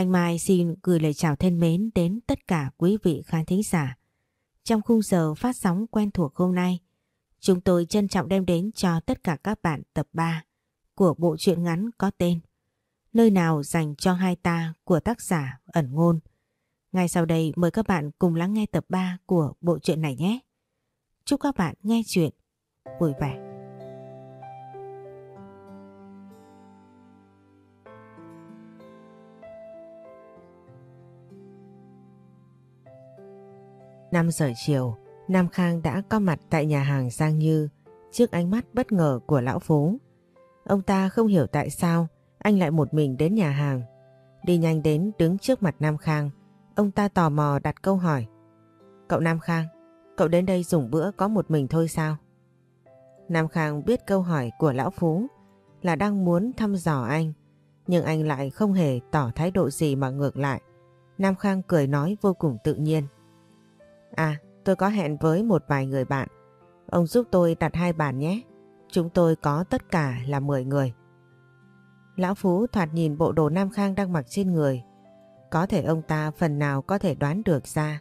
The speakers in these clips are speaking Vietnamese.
Thanh Mai xin gửi lời chào thân mến đến tất cả quý vị khán thính giả. Trong khung giờ phát sóng quen thuộc hôm nay, chúng tôi trân trọng đem đến cho tất cả các bạn tập 3 của bộ truyện ngắn có tên Nơi nào dành cho hai ta của tác giả ẩn ngôn. Ngay sau đây mời các bạn cùng lắng nghe tập 3 của bộ truyện này nhé. Chúc các bạn nghe chuyện vui vẻ. Năm giờ chiều, Nam Khang đã có mặt tại nhà hàng Giang Như trước ánh mắt bất ngờ của lão Phú. Ông ta không hiểu tại sao anh lại một mình đến nhà hàng. Đi nhanh đến đứng trước mặt Nam Khang, ông ta tò mò đặt câu hỏi. Cậu Nam Khang, cậu đến đây dùng bữa có một mình thôi sao? Nam Khang biết câu hỏi của lão Phú là đang muốn thăm dò anh, nhưng anh lại không hề tỏ thái độ gì mà ngược lại. Nam Khang cười nói vô cùng tự nhiên. À, tôi có hẹn với một vài người bạn. Ông giúp tôi đặt hai bàn nhé. Chúng tôi có tất cả là 10 người. Lão Phú thoạt nhìn bộ đồ Nam Khang đang mặc trên người. Có thể ông ta phần nào có thể đoán được ra.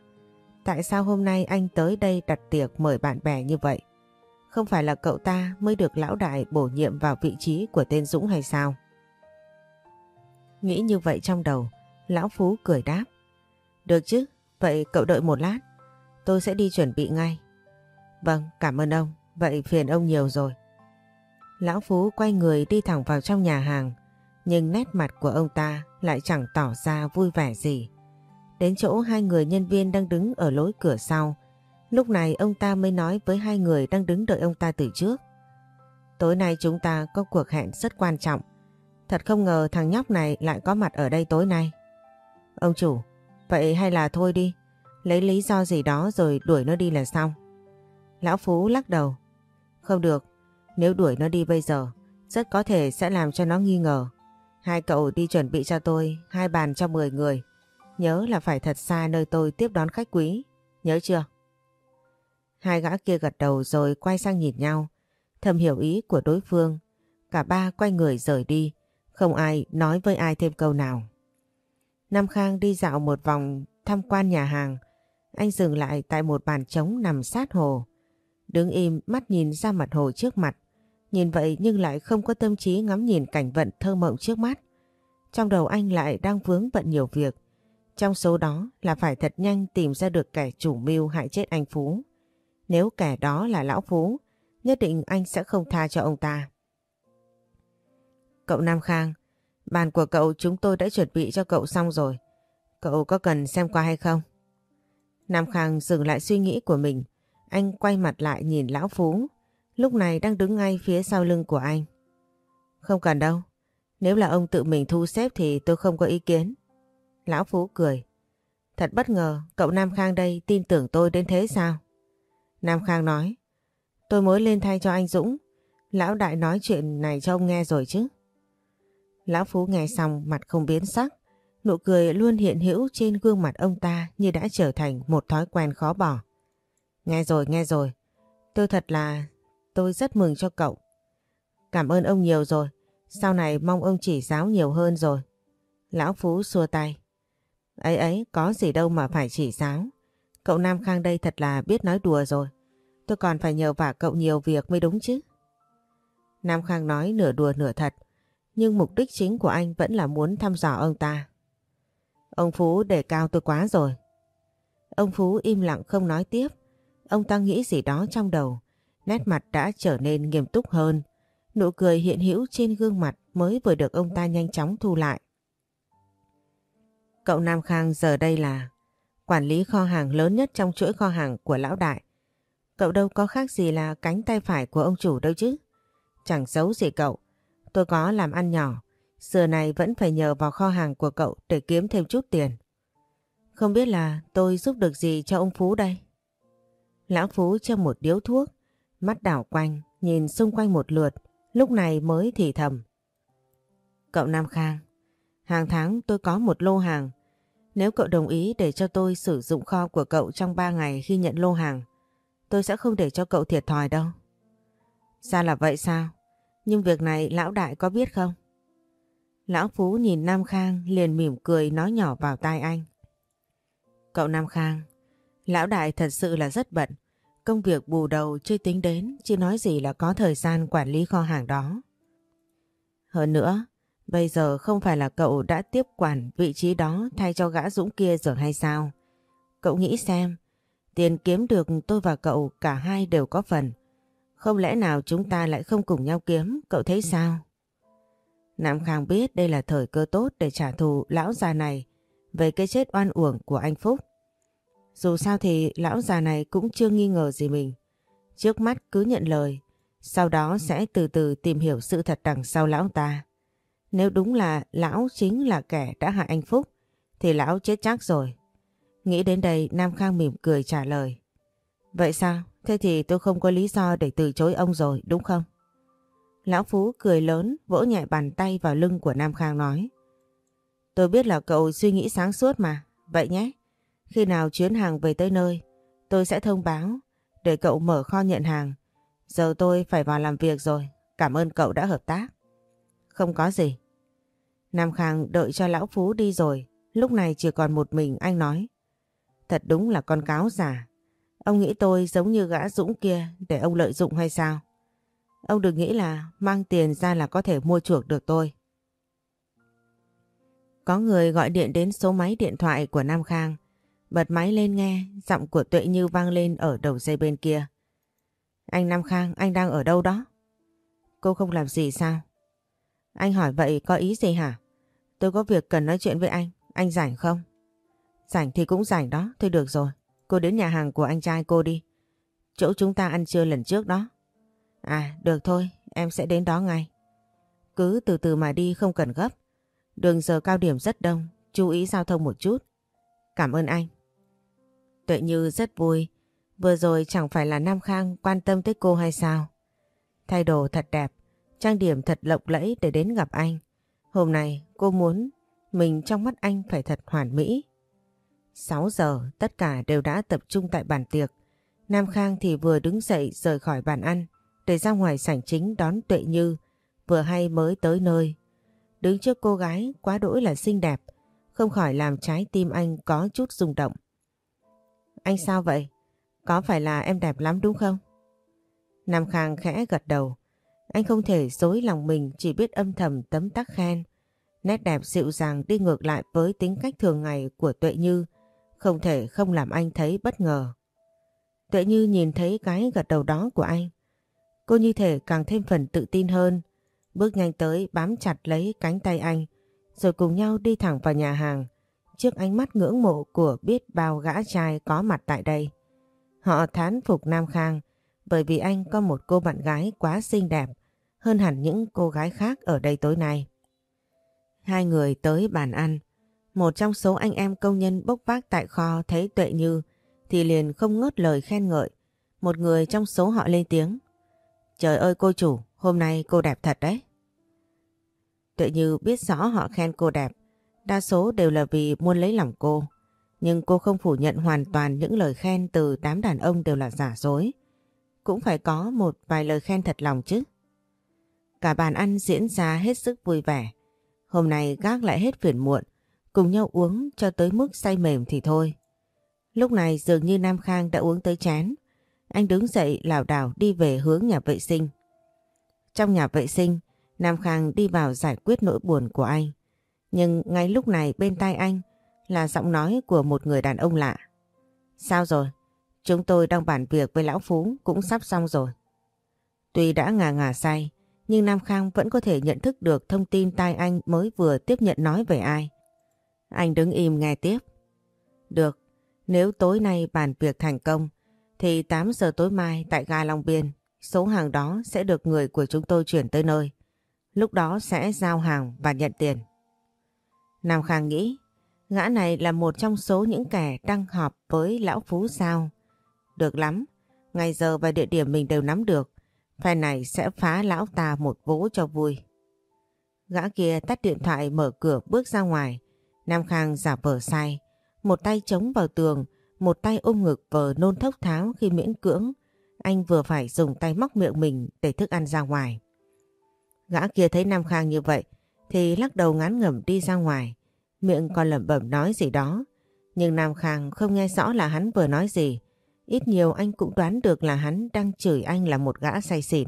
Tại sao hôm nay anh tới đây đặt tiệc mời bạn bè như vậy? Không phải là cậu ta mới được lão đại bổ nhiệm vào vị trí của tên Dũng hay sao? Nghĩ như vậy trong đầu, lão Phú cười đáp. Được chứ, vậy cậu đợi một lát. Tôi sẽ đi chuẩn bị ngay. Vâng, cảm ơn ông. Vậy phiền ông nhiều rồi. Lão Phú quay người đi thẳng vào trong nhà hàng. Nhưng nét mặt của ông ta lại chẳng tỏ ra vui vẻ gì. Đến chỗ hai người nhân viên đang đứng ở lối cửa sau. Lúc này ông ta mới nói với hai người đang đứng đợi ông ta từ trước. Tối nay chúng ta có cuộc hẹn rất quan trọng. Thật không ngờ thằng nhóc này lại có mặt ở đây tối nay. Ông chủ, vậy hay là thôi đi. Lấy lý do gì đó rồi đuổi nó đi là xong. Lão Phú lắc đầu. Không được, nếu đuổi nó đi bây giờ, rất có thể sẽ làm cho nó nghi ngờ. Hai cậu đi chuẩn bị cho tôi hai bàn cho 10 người. Nhớ là phải thật xa nơi tôi tiếp đón khách quý. Nhớ chưa? Hai gã kia gật đầu rồi quay sang nhìn nhau. Thầm hiểu ý của đối phương. Cả ba quay người rời đi. Không ai nói với ai thêm câu nào. Nam Khang đi dạo một vòng tham quan nhà hàng. Anh dừng lại tại một bàn trống nằm sát hồ. Đứng im mắt nhìn ra mặt hồ trước mặt. Nhìn vậy nhưng lại không có tâm trí ngắm nhìn cảnh vận thơ mộng trước mắt. Trong đầu anh lại đang vướng bận nhiều việc. Trong số đó là phải thật nhanh tìm ra được kẻ chủ mưu hại chết anh Phú. Nếu kẻ đó là Lão Phú, nhất định anh sẽ không tha cho ông ta. Cậu Nam Khang, bàn của cậu chúng tôi đã chuẩn bị cho cậu xong rồi. Cậu có cần xem qua hay không? Nam Khang dừng lại suy nghĩ của mình. Anh quay mặt lại nhìn Lão Phú. Lúc này đang đứng ngay phía sau lưng của anh. Không cần đâu. Nếu là ông tự mình thu xếp thì tôi không có ý kiến. Lão Phú cười. Thật bất ngờ, cậu Nam Khang đây tin tưởng tôi đến thế sao? Nam Khang nói. Tôi mới lên thay cho anh Dũng. Lão Đại nói chuyện này cho ông nghe rồi chứ. Lão Phú nghe xong mặt không biến sắc. Nụ cười luôn hiện hữu trên gương mặt ông ta như đã trở thành một thói quen khó bỏ. Nghe rồi, nghe rồi. Tôi thật là... Tôi rất mừng cho cậu. Cảm ơn ông nhiều rồi. Sau này mong ông chỉ giáo nhiều hơn rồi. Lão Phú xua tay. Ấy ấy, có gì đâu mà phải chỉ giáo. Cậu Nam Khang đây thật là biết nói đùa rồi. Tôi còn phải nhờ vả cậu nhiều việc mới đúng chứ. Nam Khang nói nửa đùa nửa thật. Nhưng mục đích chính của anh vẫn là muốn thăm dò ông ta. Ông Phú để cao tôi quá rồi. Ông Phú im lặng không nói tiếp. Ông ta nghĩ gì đó trong đầu. Nét mặt đã trở nên nghiêm túc hơn. Nụ cười hiện hữu trên gương mặt mới vừa được ông ta nhanh chóng thu lại. Cậu Nam Khang giờ đây là quản lý kho hàng lớn nhất trong chuỗi kho hàng của lão đại. Cậu đâu có khác gì là cánh tay phải của ông chủ đâu chứ. Chẳng xấu gì cậu. Tôi có làm ăn nhỏ. Giờ này vẫn phải nhờ vào kho hàng của cậu để kiếm thêm chút tiền. Không biết là tôi giúp được gì cho ông Phú đây? Lão Phú châm một điếu thuốc, mắt đảo quanh, nhìn xung quanh một lượt, lúc này mới thì thầm. Cậu Nam Khang, hàng tháng tôi có một lô hàng. Nếu cậu đồng ý để cho tôi sử dụng kho của cậu trong 3 ngày khi nhận lô hàng, tôi sẽ không để cho cậu thiệt thòi đâu. Sao là vậy sao? Nhưng việc này lão đại có biết không? Lão Phú nhìn Nam Khang liền mỉm cười nói nhỏ vào tai anh. Cậu Nam Khang, lão đại thật sự là rất bận. Công việc bù đầu chưa tính đến, chứ nói gì là có thời gian quản lý kho hàng đó. Hơn nữa, bây giờ không phải là cậu đã tiếp quản vị trí đó thay cho gã Dũng kia rồi hay sao? Cậu nghĩ xem, tiền kiếm được tôi và cậu cả hai đều có phần. Không lẽ nào chúng ta lại không cùng nhau kiếm, cậu thấy sao? Nam Khang biết đây là thời cơ tốt để trả thù lão già này về cái chết oan uổng của anh Phúc. Dù sao thì lão già này cũng chưa nghi ngờ gì mình. Trước mắt cứ nhận lời, sau đó sẽ từ từ tìm hiểu sự thật đằng sau lão ta. Nếu đúng là lão chính là kẻ đã hại anh Phúc, thì lão chết chắc rồi. Nghĩ đến đây Nam Khang mỉm cười trả lời. Vậy sao? Thế thì tôi không có lý do để từ chối ông rồi, đúng không? Lão Phú cười lớn, vỗ nhẹ bàn tay vào lưng của Nam Khang nói. Tôi biết là cậu suy nghĩ sáng suốt mà, vậy nhé. Khi nào chuyến hàng về tới nơi, tôi sẽ thông báo để cậu mở kho nhận hàng. Giờ tôi phải vào làm việc rồi, cảm ơn cậu đã hợp tác. Không có gì. Nam Khang đợi cho Lão Phú đi rồi, lúc này chỉ còn một mình anh nói. Thật đúng là con cáo giả. Ông nghĩ tôi giống như gã dũng kia để ông lợi dụng hay sao? Ông đừng nghĩ là mang tiền ra là có thể mua chuộc được tôi. Có người gọi điện đến số máy điện thoại của Nam Khang. Bật máy lên nghe, giọng của Tuệ Như vang lên ở đầu dây bên kia. Anh Nam Khang, anh đang ở đâu đó? Cô không làm gì sao? Anh hỏi vậy có ý gì hả? Tôi có việc cần nói chuyện với anh, anh rảnh không? Rảnh thì cũng rảnh đó, thôi được rồi. Cô đến nhà hàng của anh trai cô đi. Chỗ chúng ta ăn trưa lần trước đó. À, được thôi, em sẽ đến đó ngay. Cứ từ từ mà đi không cần gấp. Đường giờ cao điểm rất đông, chú ý giao thông một chút. Cảm ơn anh. Tuệ Như rất vui. Vừa rồi chẳng phải là Nam Khang quan tâm tới cô hay sao? Thay đồ thật đẹp, trang điểm thật lộng lẫy để đến gặp anh. Hôm nay cô muốn mình trong mắt anh phải thật hoàn mỹ. 6 giờ tất cả đều đã tập trung tại bàn tiệc. Nam Khang thì vừa đứng dậy rời khỏi bàn ăn để ra ngoài sảnh chính đón Tuệ Như vừa hay mới tới nơi. Đứng trước cô gái quá đỗi là xinh đẹp, không khỏi làm trái tim anh có chút rung động. Anh sao vậy? Có phải là em đẹp lắm đúng không? Nam Khang khẽ gật đầu. Anh không thể dối lòng mình chỉ biết âm thầm tấm tắc khen. Nét đẹp dịu dàng đi ngược lại với tính cách thường ngày của Tuệ Như không thể không làm anh thấy bất ngờ. Tuệ Như nhìn thấy cái gật đầu đó của anh. Cô như thể càng thêm phần tự tin hơn. Bước nhanh tới, bám chặt lấy cánh tay anh, rồi cùng nhau đi thẳng vào nhà hàng trước ánh mắt ngưỡng mộ của biết bao gã trai có mặt tại đây. Họ thán phục Nam Khang, bởi vì anh có một cô bạn gái quá xinh đẹp, hơn hẳn những cô gái khác ở đây tối nay. Hai người tới bàn ăn. Một trong số anh em công nhân bốc vác tại kho thấy Tuệ Như, thì liền không ngớt lời khen ngợi. Một người trong số họ lên tiếng. Trời ơi cô chủ, hôm nay cô đẹp thật đấy. tự Như biết rõ họ khen cô đẹp, đa số đều là vì muốn lấy lòng cô. Nhưng cô không phủ nhận hoàn toàn những lời khen từ đám đàn ông đều là giả dối. Cũng phải có một vài lời khen thật lòng chứ. Cả bàn ăn diễn ra hết sức vui vẻ. Hôm nay gác lại hết phiền muộn, cùng nhau uống cho tới mức say mềm thì thôi. Lúc này dường như Nam Khang đã uống tới chán. Anh đứng dậy lảo đảo đi về hướng nhà vệ sinh. Trong nhà vệ sinh, Nam Khang đi vào giải quyết nỗi buồn của anh. Nhưng ngay lúc này bên tai anh là giọng nói của một người đàn ông lạ. Sao rồi? Chúng tôi đang bàn việc với Lão Phú cũng sắp xong rồi. Tuy đã ngà ngà say, nhưng Nam Khang vẫn có thể nhận thức được thông tin tai anh mới vừa tiếp nhận nói về ai. Anh đứng im nghe tiếp. Được, nếu tối nay bàn việc thành công, thì 8 giờ tối mai tại ga Long Biên, số hàng đó sẽ được người của chúng tôi chuyển tới nơi. Lúc đó sẽ giao hàng và nhận tiền. Nam Khang nghĩ, gã này là một trong số những kẻ đang họp với Lão Phú sao. Được lắm, ngày giờ và địa điểm mình đều nắm được. Phe này sẽ phá lão ta một vố cho vui. Gã kia tắt điện thoại mở cửa bước ra ngoài. Nam Khang giả vờ sai. Một tay chống vào tường, một tay ôm ngực vờ nôn thốc tháo khi miễn cưỡng. Anh vừa phải dùng tay móc miệng mình để thức ăn ra ngoài. Gã kia thấy Nam Khang như vậy thì lắc đầu ngán ngẩm đi ra ngoài, miệng còn lẩm bẩm nói gì đó. Nhưng Nam Khang không nghe rõ là hắn vừa nói gì. Ít nhiều anh cũng đoán được là hắn đang chửi anh là một gã say xỉn.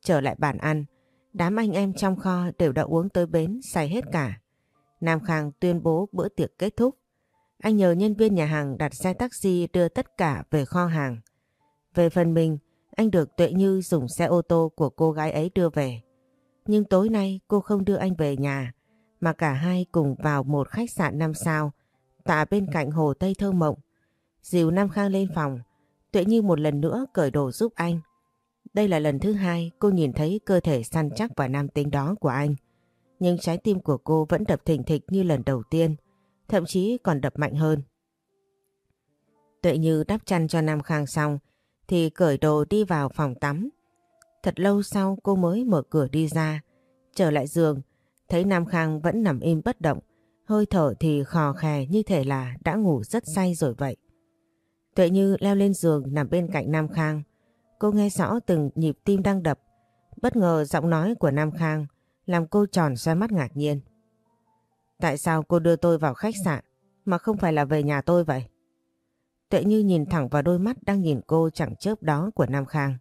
Trở lại bàn ăn, đám anh em trong kho đều đã uống tới bến, say hết cả. Nam Khang tuyên bố bữa tiệc kết thúc. Anh nhờ nhân viên nhà hàng đặt xe taxi đưa tất cả về kho hàng. Về phần mình, anh được Tuệ Như dùng xe ô tô của cô gái ấy đưa về. Nhưng tối nay cô không đưa anh về nhà, mà cả hai cùng vào một khách sạn năm sao, tọa bên cạnh hồ Tây Thơ Mộng. Dìu Nam Khang lên phòng, Tuệ Như một lần nữa cởi đồ giúp anh. Đây là lần thứ hai cô nhìn thấy cơ thể săn chắc và nam tính đó của anh. Nhưng trái tim của cô vẫn đập thình thịch như lần đầu tiên, thậm chí còn đập mạnh hơn. Tuệ Như đắp chăn cho Nam Khang xong, thì cởi đồ đi vào phòng tắm. Thật lâu sau cô mới mở cửa đi ra, trở lại giường, thấy Nam Khang vẫn nằm im bất động, hơi thở thì khò khè như thể là đã ngủ rất say rồi vậy. Tuệ Như leo lên giường nằm bên cạnh Nam Khang, cô nghe rõ từng nhịp tim đang đập, bất ngờ giọng nói của Nam Khang làm cô tròn xoay mắt ngạc nhiên. Tại sao cô đưa tôi vào khách sạn mà không phải là về nhà tôi vậy? Tuệ Như nhìn thẳng vào đôi mắt đang nhìn cô chẳng chớp đó của Nam Khang.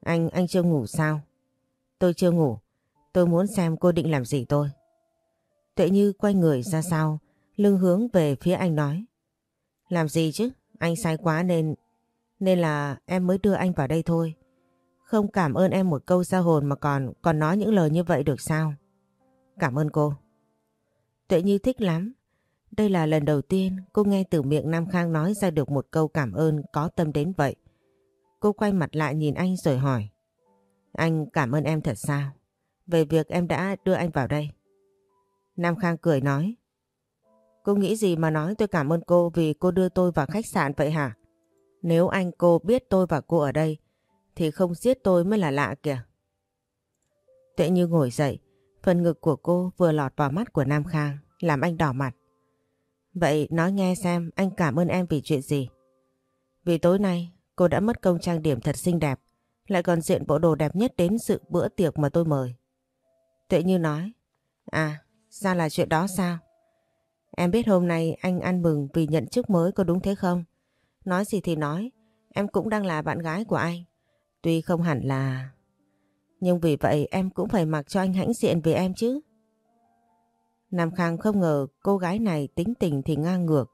Anh, anh chưa ngủ sao? Tôi chưa ngủ. Tôi muốn xem cô định làm gì tôi. Tuệ Như quay người ra sau, lưng hướng về phía anh nói. Làm gì chứ? Anh sai quá nên... Nên là em mới đưa anh vào đây thôi. Không cảm ơn em một câu ra hồn mà còn còn nói những lời như vậy được sao? Cảm ơn cô. Tuệ Như thích lắm. Đây là lần đầu tiên cô nghe từ miệng Nam Khang nói ra được một câu cảm ơn có tâm đến vậy. Cô quay mặt lại nhìn anh rồi hỏi. Anh cảm ơn em thật sao? Về việc em đã đưa anh vào đây. Nam Khang cười nói. Cô nghĩ gì mà nói tôi cảm ơn cô vì cô đưa tôi vào khách sạn vậy hả? Nếu anh cô biết tôi và cô ở đây thì không giết tôi mới là lạ kìa. Tuệ Như ngồi dậy, phần ngực của cô vừa lọt vào mắt của Nam Khang làm anh đỏ mặt. Vậy nói nghe xem anh cảm ơn em vì chuyện gì? Vì tối nay cô đã mất công trang điểm thật xinh đẹp, lại còn diện bộ đồ đẹp nhất đến sự bữa tiệc mà tôi mời. Tuệ Như nói, à, ra là chuyện đó sao? Em biết hôm nay anh ăn mừng vì nhận chức mới có đúng thế không? Nói gì thì nói, em cũng đang là bạn gái của anh. Tuy không hẳn là... Nhưng vì vậy em cũng phải mặc cho anh hãnh diện về em chứ. Nam Khang không ngờ cô gái này tính tình thì ngang ngược,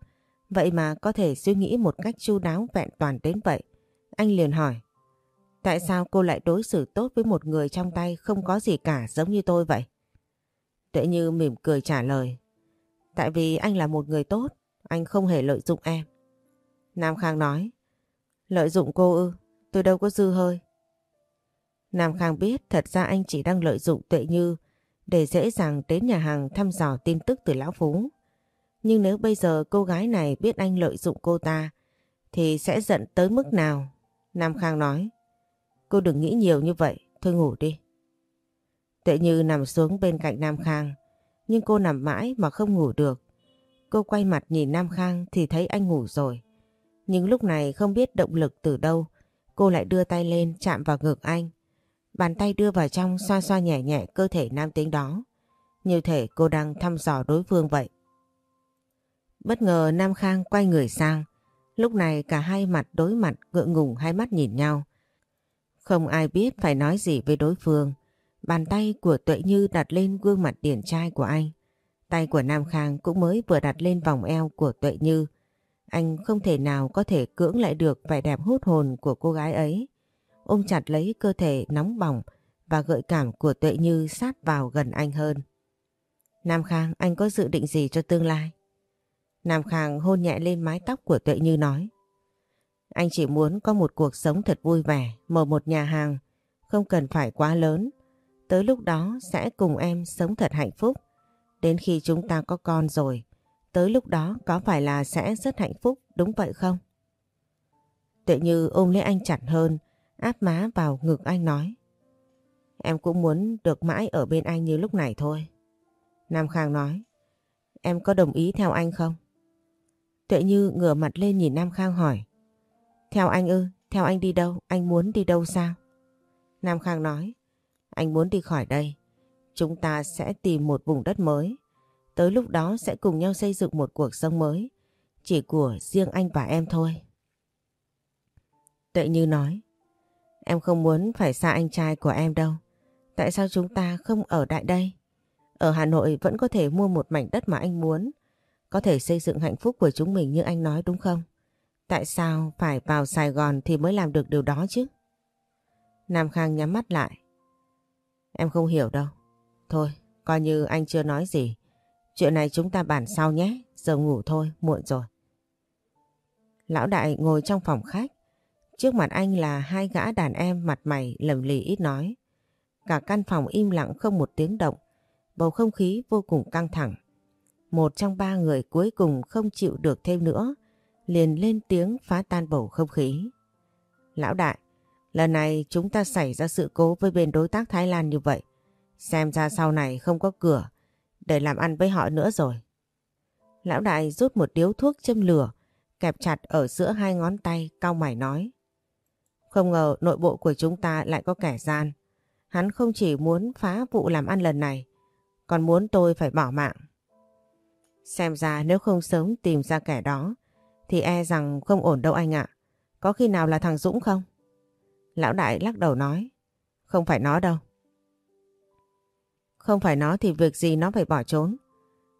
vậy mà có thể suy nghĩ một cách chu đáo vẹn toàn đến vậy. Anh liền hỏi, tại sao cô lại đối xử tốt với một người trong tay không có gì cả giống như tôi vậy? Tuệ Như mỉm cười trả lời, tại vì anh là một người tốt, anh không hề lợi dụng em. Nam Khang nói, lợi dụng cô ư, tôi đâu có dư hơi. Nam Khang biết thật ra anh chỉ đang lợi dụng Tuệ Như để dễ dàng đến nhà hàng thăm dò tin tức từ Lão Phú. Nhưng nếu bây giờ cô gái này biết anh lợi dụng cô ta thì sẽ giận tới mức nào? Nam Khang nói. Cô đừng nghĩ nhiều như vậy, thôi ngủ đi. Tuệ Như nằm xuống bên cạnh Nam Khang, nhưng cô nằm mãi mà không ngủ được. Cô quay mặt nhìn Nam Khang thì thấy anh ngủ rồi. Nhưng lúc này không biết động lực từ đâu, cô lại đưa tay lên chạm vào ngực anh. Bàn tay đưa vào trong xoa xoa nhẹ nhẹ cơ thể nam tính đó. Như thể cô đang thăm dò đối phương vậy. Bất ngờ Nam Khang quay người sang. Lúc này cả hai mặt đối mặt, ngượng ngùng hai mắt nhìn nhau. Không ai biết phải nói gì với đối phương. Bàn tay của Tuệ Như đặt lên gương mặt điển trai của anh. Tay của Nam Khang cũng mới vừa đặt lên vòng eo của Tuệ Như. Anh không thể nào có thể cưỡng lại được vẻ đẹp hút hồn của cô gái ấy ôm chặt lấy cơ thể nóng bỏng và gợi cảm của Tuệ Như sát vào gần anh hơn. Nam Khang, anh có dự định gì cho tương lai? Nam Khang hôn nhẹ lên mái tóc của Tuệ Như nói. Anh chỉ muốn có một cuộc sống thật vui vẻ, mở một nhà hàng, không cần phải quá lớn. Tới lúc đó sẽ cùng em sống thật hạnh phúc. Đến khi chúng ta có con rồi, tới lúc đó có phải là sẽ rất hạnh phúc, đúng vậy không? Tuệ Như ôm lấy anh chặt hơn, áp má vào ngực anh nói. Em cũng muốn được mãi ở bên anh như lúc này thôi. Nam Khang nói, em có đồng ý theo anh không? Tuệ Như ngửa mặt lên nhìn Nam Khang hỏi. Theo anh ư, theo anh đi đâu, anh muốn đi đâu sao? Nam Khang nói, anh muốn đi khỏi đây. chúng ta sẽ tìm một vùng đất mới. Tới lúc đó sẽ cùng nhau xây dựng một cuộc sống mới. Chỉ của riêng anh và em thôi. Tuệ Như nói. Em không muốn phải xa anh trai của em đâu. Tại sao chúng ta không ở đại đây? Ở Hà Nội vẫn có thể mua một mảnh đất mà anh muốn. Có thể xây dựng hạnh phúc của chúng mình như anh nói đúng không? Tại sao phải vào Sài Gòn thì mới làm được điều đó chứ? Nam Khang nhắm mắt lại. Em không hiểu đâu. Thôi, coi như anh chưa nói gì. Chuyện này chúng ta bàn sau nhé. Giờ ngủ thôi, muộn rồi. Lão đại ngồi trong phòng khách. Trước mặt anh là hai gã đàn em mặt mày lầm lì ít nói. Cả căn phòng im lặng không một tiếng động. Bầu không khí vô cùng căng thẳng. Một trong ba người cuối cùng không chịu được thêm nữa. Liền lên tiếng phá tan bầu không khí. Lão đại, lần này chúng ta xảy ra sự cố với bên đối tác Thái Lan như vậy. Xem ra sau này không có cửa để làm ăn với họ nữa rồi. Lão đại rút một điếu thuốc châm lửa, kẹp chặt ở giữa hai ngón tay, cau mày nói. Không ngờ nội bộ của chúng ta lại có kẻ gian. Hắn không chỉ muốn phá vụ làm ăn lần này, còn muốn tôi phải bỏ mạng. Xem ra nếu không sớm tìm ra kẻ đó, thì e rằng không ổn đâu anh ạ. Có khi nào là thằng Dũng không? Lão đại lắc đầu nói. Không phải nó đâu. Không phải nó thì việc gì nó phải bỏ trốn.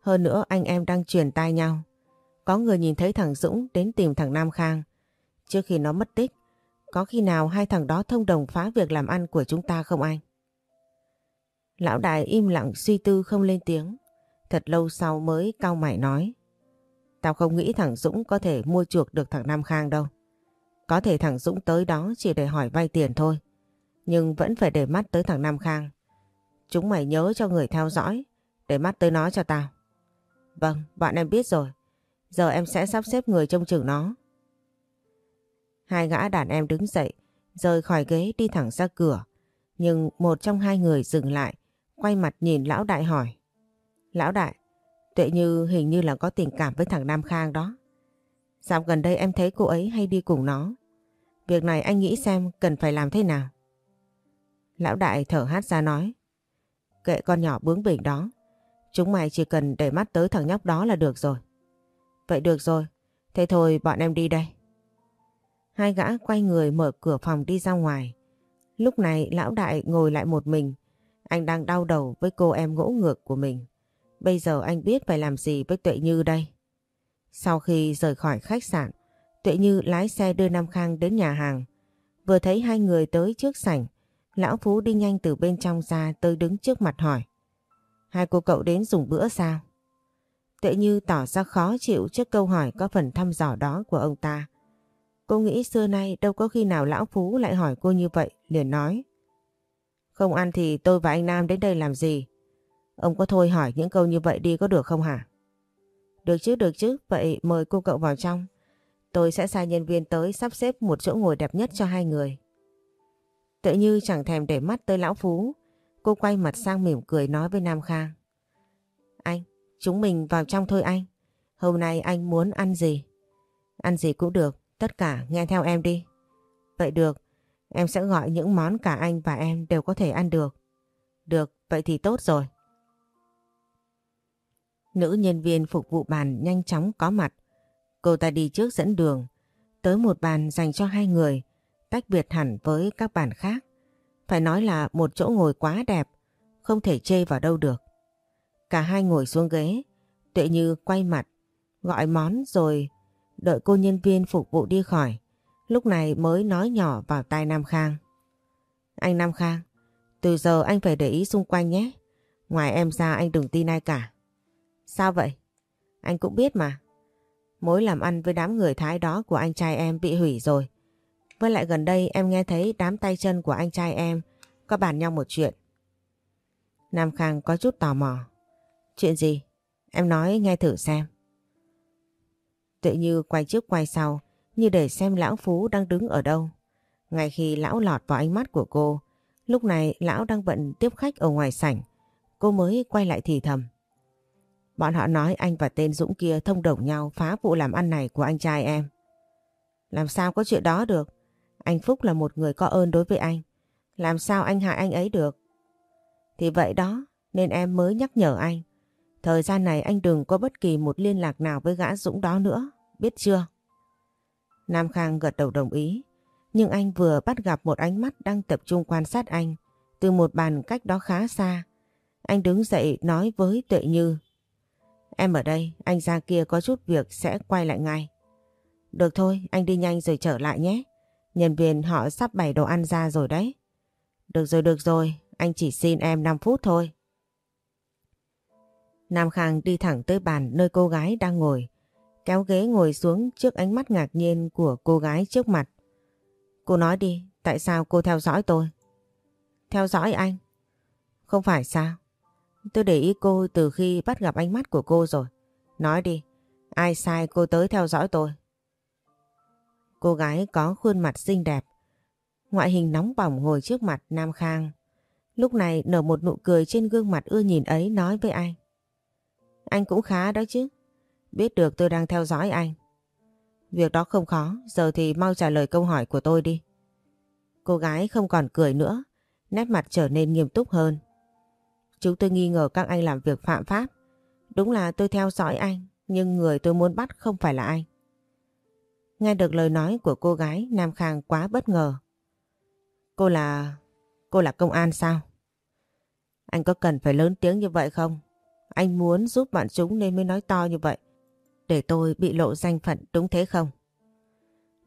Hơn nữa anh em đang truyền tai nhau. Có người nhìn thấy thằng Dũng đến tìm thằng Nam Khang. Trước khi nó mất tích, có khi nào hai thằng đó thông đồng phá việc làm ăn của chúng ta không anh? Lão đại im lặng suy tư không lên tiếng. Thật lâu sau mới cao mày nói. Tao không nghĩ thằng Dũng có thể mua chuộc được thằng Nam Khang đâu. Có thể thằng Dũng tới đó chỉ để hỏi vay tiền thôi. Nhưng vẫn phải để mắt tới thằng Nam Khang. Chúng mày nhớ cho người theo dõi. Để mắt tới nó cho tao. Vâng, bạn em biết rồi. Giờ em sẽ sắp xếp người trông chừng nó. Hai gã đàn em đứng dậy, rời khỏi ghế đi thẳng ra cửa. Nhưng một trong hai người dừng lại, quay mặt nhìn lão đại hỏi. Lão đại, Tuệ Như hình như là có tình cảm với thằng Nam Khang đó. Dạo gần đây em thấy cô ấy hay đi cùng nó. Việc này anh nghĩ xem cần phải làm thế nào. Lão đại thở hát ra nói. Kệ con nhỏ bướng bỉnh đó. Chúng mày chỉ cần để mắt tới thằng nhóc đó là được rồi. Vậy được rồi. Thế thôi bọn em đi đây. Hai gã quay người mở cửa phòng đi ra ngoài. Lúc này lão đại ngồi lại một mình. Anh đang đau đầu với cô em ngỗ ngược của mình. Bây giờ anh biết phải làm gì với Tuệ Như đây. Sau khi rời khỏi khách sạn, Tuệ Như lái xe đưa Nam Khang đến nhà hàng. Vừa thấy hai người tới trước sảnh, Lão Phú đi nhanh từ bên trong ra tới đứng trước mặt hỏi. Hai cô cậu đến dùng bữa sao? Tuệ Như tỏ ra khó chịu trước câu hỏi có phần thăm dò đó của ông ta. Cô nghĩ xưa nay đâu có khi nào Lão Phú lại hỏi cô như vậy, liền nói. Không ăn thì tôi và anh Nam đến đây làm gì? Ông có thôi hỏi những câu như vậy đi có được không hả? Được chứ, được chứ. Vậy mời cô cậu vào trong. Tôi sẽ sai nhân viên tới sắp xếp một chỗ ngồi đẹp nhất cho hai người. Tự như chẳng thèm để mắt tới lão Phú. Cô quay mặt sang mỉm cười nói với Nam Khang. Anh, chúng mình vào trong thôi anh. Hôm nay anh muốn ăn gì? Ăn gì cũng được, tất cả nghe theo em đi. Vậy được, em sẽ gọi những món cả anh và em đều có thể ăn được. Được, vậy thì tốt rồi. Nữ nhân viên phục vụ bàn nhanh chóng có mặt. Cô ta đi trước dẫn đường, tới một bàn dành cho hai người, tách biệt hẳn với các bàn khác. Phải nói là một chỗ ngồi quá đẹp, không thể chê vào đâu được. Cả hai ngồi xuống ghế, tuệ như quay mặt, gọi món rồi đợi cô nhân viên phục vụ đi khỏi. Lúc này mới nói nhỏ vào tai Nam Khang. Anh Nam Khang, từ giờ anh phải để ý xung quanh nhé. Ngoài em ra anh đừng tin ai cả. Sao vậy? Anh cũng biết mà. Mối làm ăn với đám người Thái đó của anh trai em bị hủy rồi. Với lại gần đây em nghe thấy đám tay chân của anh trai em có bàn nhau một chuyện. Nam Khang có chút tò mò. Chuyện gì? Em nói nghe thử xem. Tuệ Như quay trước quay sau như để xem lão Phú đang đứng ở đâu. Ngay khi lão lọt vào ánh mắt của cô, lúc này lão đang bận tiếp khách ở ngoài sảnh. Cô mới quay lại thì thầm. Bọn họ nói anh và tên Dũng kia thông đồng nhau phá vụ làm ăn này của anh trai em. Làm sao có chuyện đó được? Anh Phúc là một người có ơn đối với anh. Làm sao anh hại anh ấy được? Thì vậy đó, nên em mới nhắc nhở anh. Thời gian này anh đừng có bất kỳ một liên lạc nào với gã Dũng đó nữa, biết chưa? Nam Khang gật đầu đồng ý, nhưng anh vừa bắt gặp một ánh mắt đang tập trung quan sát anh từ một bàn cách đó khá xa. Anh đứng dậy nói với Tuệ Như. Em ở đây, anh ra kia có chút việc sẽ quay lại ngay. Được thôi, anh đi nhanh rồi trở lại nhé. Nhân viên họ sắp bày đồ ăn ra rồi đấy. Được rồi, được rồi, anh chỉ xin em 5 phút thôi. Nam Khang đi thẳng tới bàn nơi cô gái đang ngồi, kéo ghế ngồi xuống trước ánh mắt ngạc nhiên của cô gái trước mặt. Cô nói đi, tại sao cô theo dõi tôi? Theo dõi anh? Không phải sao? Tôi để ý cô từ khi bắt gặp ánh mắt của cô rồi. Nói đi, ai sai cô tới theo dõi tôi? Cô gái có khuôn mặt xinh đẹp, ngoại hình nóng bỏng ngồi trước mặt Nam Khang. Lúc này nở một nụ cười trên gương mặt ưa nhìn ấy nói với anh. Anh cũng khá đó chứ. Biết được tôi đang theo dõi anh. Việc đó không khó, giờ thì mau trả lời câu hỏi của tôi đi. Cô gái không còn cười nữa, nét mặt trở nên nghiêm túc hơn. Chúng tôi nghi ngờ các anh làm việc phạm pháp. Đúng là tôi theo dõi anh, nhưng người tôi muốn bắt không phải là anh. Nghe được lời nói của cô gái, Nam Khang quá bất ngờ. Cô là... cô là công an sao? Anh có cần phải lớn tiếng như vậy không? Anh muốn giúp bạn chúng nên mới nói to như vậy. Để tôi bị lộ danh phận đúng thế không?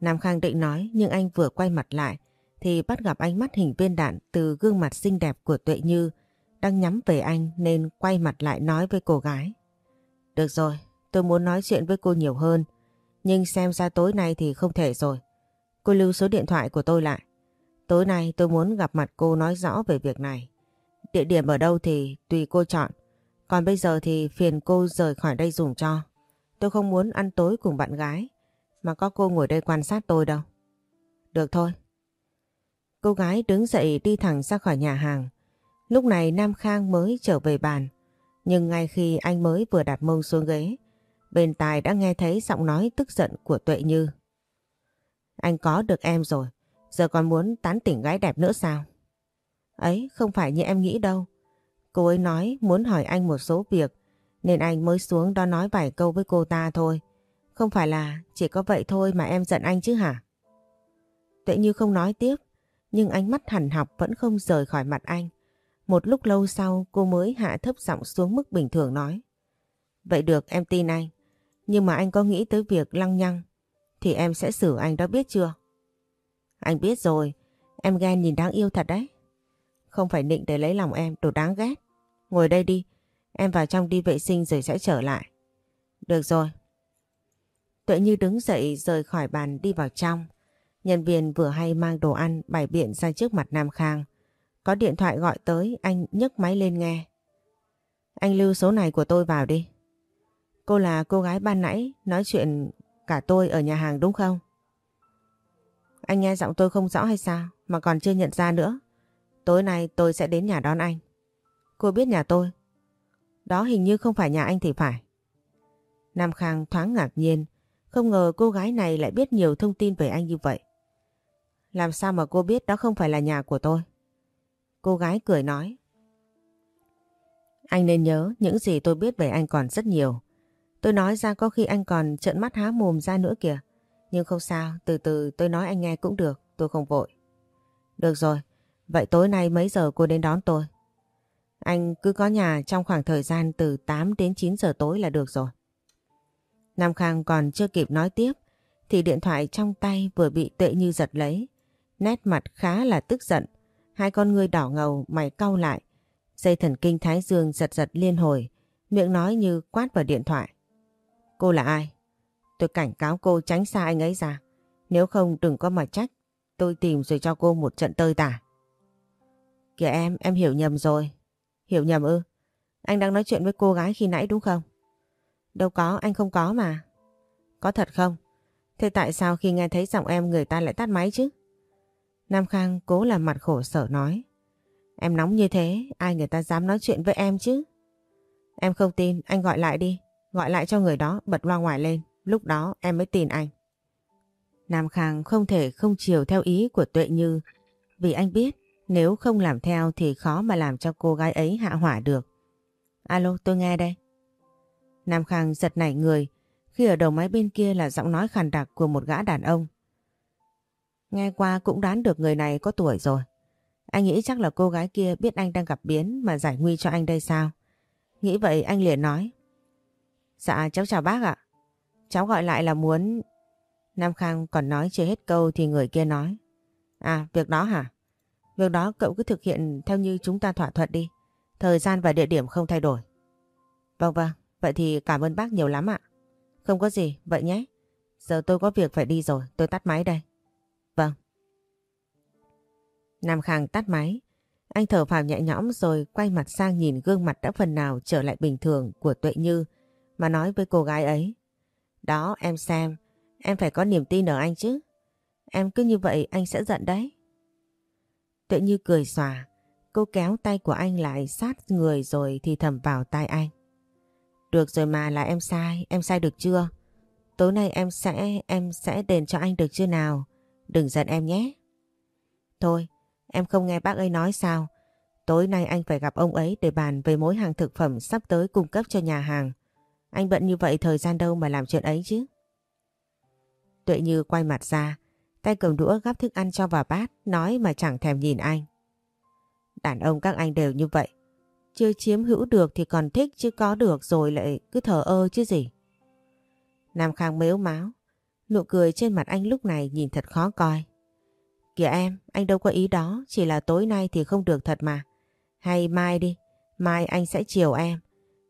Nam Khang định nói nhưng anh vừa quay mặt lại thì bắt gặp ánh mắt hình viên đạn từ gương mặt xinh đẹp của Tuệ Như đang nhắm về anh nên quay mặt lại nói với cô gái. Được rồi, tôi muốn nói chuyện với cô nhiều hơn nhưng xem ra tối nay thì không thể rồi. Cô lưu số điện thoại của tôi lại. Tối nay tôi muốn gặp mặt cô nói rõ về việc này. Địa điểm ở đâu thì tùy cô chọn. Còn bây giờ thì phiền cô rời khỏi đây dùng cho. Tôi không muốn ăn tối cùng bạn gái mà có cô ngồi đây quan sát tôi đâu. Được thôi. Cô gái đứng dậy đi thẳng ra khỏi nhà hàng. Lúc này Nam Khang mới trở về bàn. Nhưng ngay khi anh mới vừa đặt mông xuống ghế, bên tai đã nghe thấy giọng nói tức giận của Tuệ Như. Anh có được em rồi, giờ còn muốn tán tỉnh gái đẹp nữa sao? Ấy, không phải như em nghĩ đâu. Cô ấy nói muốn hỏi anh một số việc nên anh mới xuống đó nói vài câu với cô ta thôi. Không phải là chỉ có vậy thôi mà em giận anh chứ hả? Tuệ Như không nói tiếp nhưng ánh mắt hẳn học vẫn không rời khỏi mặt anh. Một lúc lâu sau cô mới hạ thấp giọng xuống mức bình thường nói. Vậy được em tin anh. Nhưng mà anh có nghĩ tới việc lăng nhăng thì em sẽ xử anh đó biết chưa? Anh biết rồi. Em ghen nhìn đáng yêu thật đấy. Không phải định để lấy lòng em, đồ đáng ghét. Ngồi đây đi, em vào trong đi vệ sinh rồi sẽ trở lại. Được rồi. Tuệ Như đứng dậy rời khỏi bàn đi vào trong. Nhân viên vừa hay mang đồ ăn bày biện ra trước mặt Nam Khang. Có điện thoại gọi tới, anh nhấc máy lên nghe. Anh lưu số này của tôi vào đi. Cô là cô gái ban nãy nói chuyện cả tôi ở nhà hàng đúng không? Anh nghe giọng tôi không rõ hay sao mà còn chưa nhận ra nữa. Tối nay tôi sẽ đến nhà đón anh. Cô biết nhà tôi. Đó hình như không phải nhà anh thì phải. Nam Khang thoáng ngạc nhiên. Không ngờ cô gái này lại biết nhiều thông tin về anh như vậy. Làm sao mà cô biết đó không phải là nhà của tôi? Cô gái cười nói. Anh nên nhớ những gì tôi biết về anh còn rất nhiều. Tôi nói ra có khi anh còn trợn mắt há mồm ra nữa kìa. Nhưng không sao, từ từ tôi nói anh nghe cũng được, tôi không vội. Được rồi, vậy tối nay mấy giờ cô đến đón tôi? Anh cứ có nhà trong khoảng thời gian từ 8 đến 9 giờ tối là được rồi. Nam Khang còn chưa kịp nói tiếp thì điện thoại trong tay vừa bị Tuệ Như giật lấy. Nét mặt khá là tức giận, hai con ngươi đỏ ngầu mày cau lại. Dây thần kinh thái dương giật giật liên hồi, miệng nói như quát vào điện thoại. Cô là ai? Tôi cảnh cáo cô tránh xa anh ấy ra. Nếu không đừng có mà trách. Tôi tìm rồi cho cô một trận tơi tả. Kìa em, em hiểu nhầm rồi. Hiểu nhầm ư? Anh đang nói chuyện với cô gái khi nãy đúng không? Đâu có, anh không có mà. Có thật không? Thế tại sao khi nghe thấy giọng em người ta lại tắt máy chứ? Nam Khang cố làm mặt khổ sở nói. Em nóng như thế, ai người ta dám nói chuyện với em chứ? Em không tin, anh gọi lại đi. Gọi lại cho người đó bật loa ngoài lên. Lúc đó em mới tin anh. Nam Khang không thể không chiều theo ý của Tuệ Như. Vì anh biết nếu không làm theo thì khó mà làm cho cô gái ấy hạ hỏa được. Alo, tôi nghe đây. Nam Khang giật nảy người, khi ở đầu máy bên kia là giọng nói khàn đặc của một gã đàn ông. Nghe qua cũng đoán được người này có tuổi rồi. Anh nghĩ chắc là cô gái kia biết anh đang gặp biến mà giải nguy cho anh đây sao? Nghĩ vậy anh liền nói. Dạ cháu chào bác ạ. Cháu gọi lại là muốn... Nam Khang còn nói chưa hết câu thì người kia nói. À việc đó hả? Việc đó cậu cứ thực hiện theo như chúng ta thỏa thuận đi. Thời gian và địa điểm không thay đổi. Vâng vâng, vậy thì cảm ơn bác nhiều lắm ạ. Không có gì, vậy nhé. Giờ tôi có việc phải đi rồi, tôi tắt máy đây. Vâng. Nam Khang tắt máy. Anh thở phào nhẹ nhõm rồi quay mặt sang nhìn gương mặt đã phần nào trở lại bình thường của Tuệ Như mà nói với cô gái ấy. Đó em xem, em phải có niềm tin ở anh chứ. Em cứ như vậy anh sẽ giận đấy. Tuệ Như cười xòa, cô kéo tay của anh lại sát người rồi thì thầm vào tai anh. Được rồi mà là em sai, em sai được chưa? Tối nay em sẽ, em sẽ đền cho anh được chưa nào? Đừng giận em nhé. Thôi, em không nghe bác ấy nói sao? Tối nay anh phải gặp ông ấy để bàn về mối hàng thực phẩm sắp tới cung cấp cho nhà hàng. Anh bận như vậy thời gian đâu mà làm chuyện ấy chứ? Tuệ Như quay mặt ra, tay cầm đũa gắp thức ăn cho vào bát, nói mà chẳng thèm nhìn anh. Đàn ông các anh đều như vậy. Chưa chiếm hữu được thì còn thích chứ có được rồi lại cứ thờ ơ chứ gì. Nam Khang mếu máu, nụ cười trên mặt anh lúc này nhìn thật khó coi. Kìa em, anh đâu có ý đó, chỉ là tối nay thì không được thật mà. Hay mai đi, mai anh sẽ chiều em.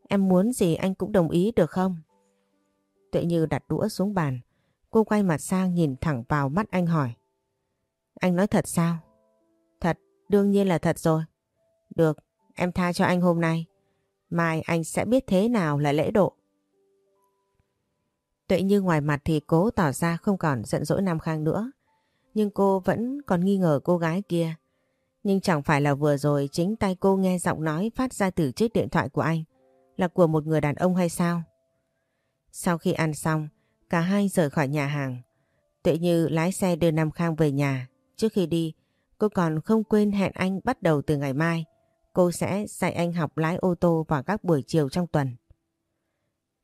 Em muốn gì anh cũng đồng ý được không? Tuệ Như đặt đũa xuống bàn. Cô quay mặt sang nhìn thẳng vào mắt anh hỏi. Anh nói thật sao? Thật, đương nhiên là thật rồi. Được, em tha cho anh hôm nay. Mai anh sẽ biết thế nào là lễ độ. Tuệ Như ngoài mặt thì cố tỏ ra không còn giận dỗi Nam Khang nữa. Nhưng cô vẫn còn nghi ngờ cô gái kia. Nhưng chẳng phải là vừa rồi chính tay cô nghe giọng nói phát ra từ chiếc điện thoại của anh là của một người đàn ông hay sao? Sau khi ăn xong, cả hai rời khỏi nhà hàng. Tuệ Như lái xe đưa Nam Khang về nhà. Trước khi đi, cô còn không quên hẹn anh bắt đầu từ ngày mai. Cô sẽ dạy anh học lái ô tô vào các buổi chiều trong tuần.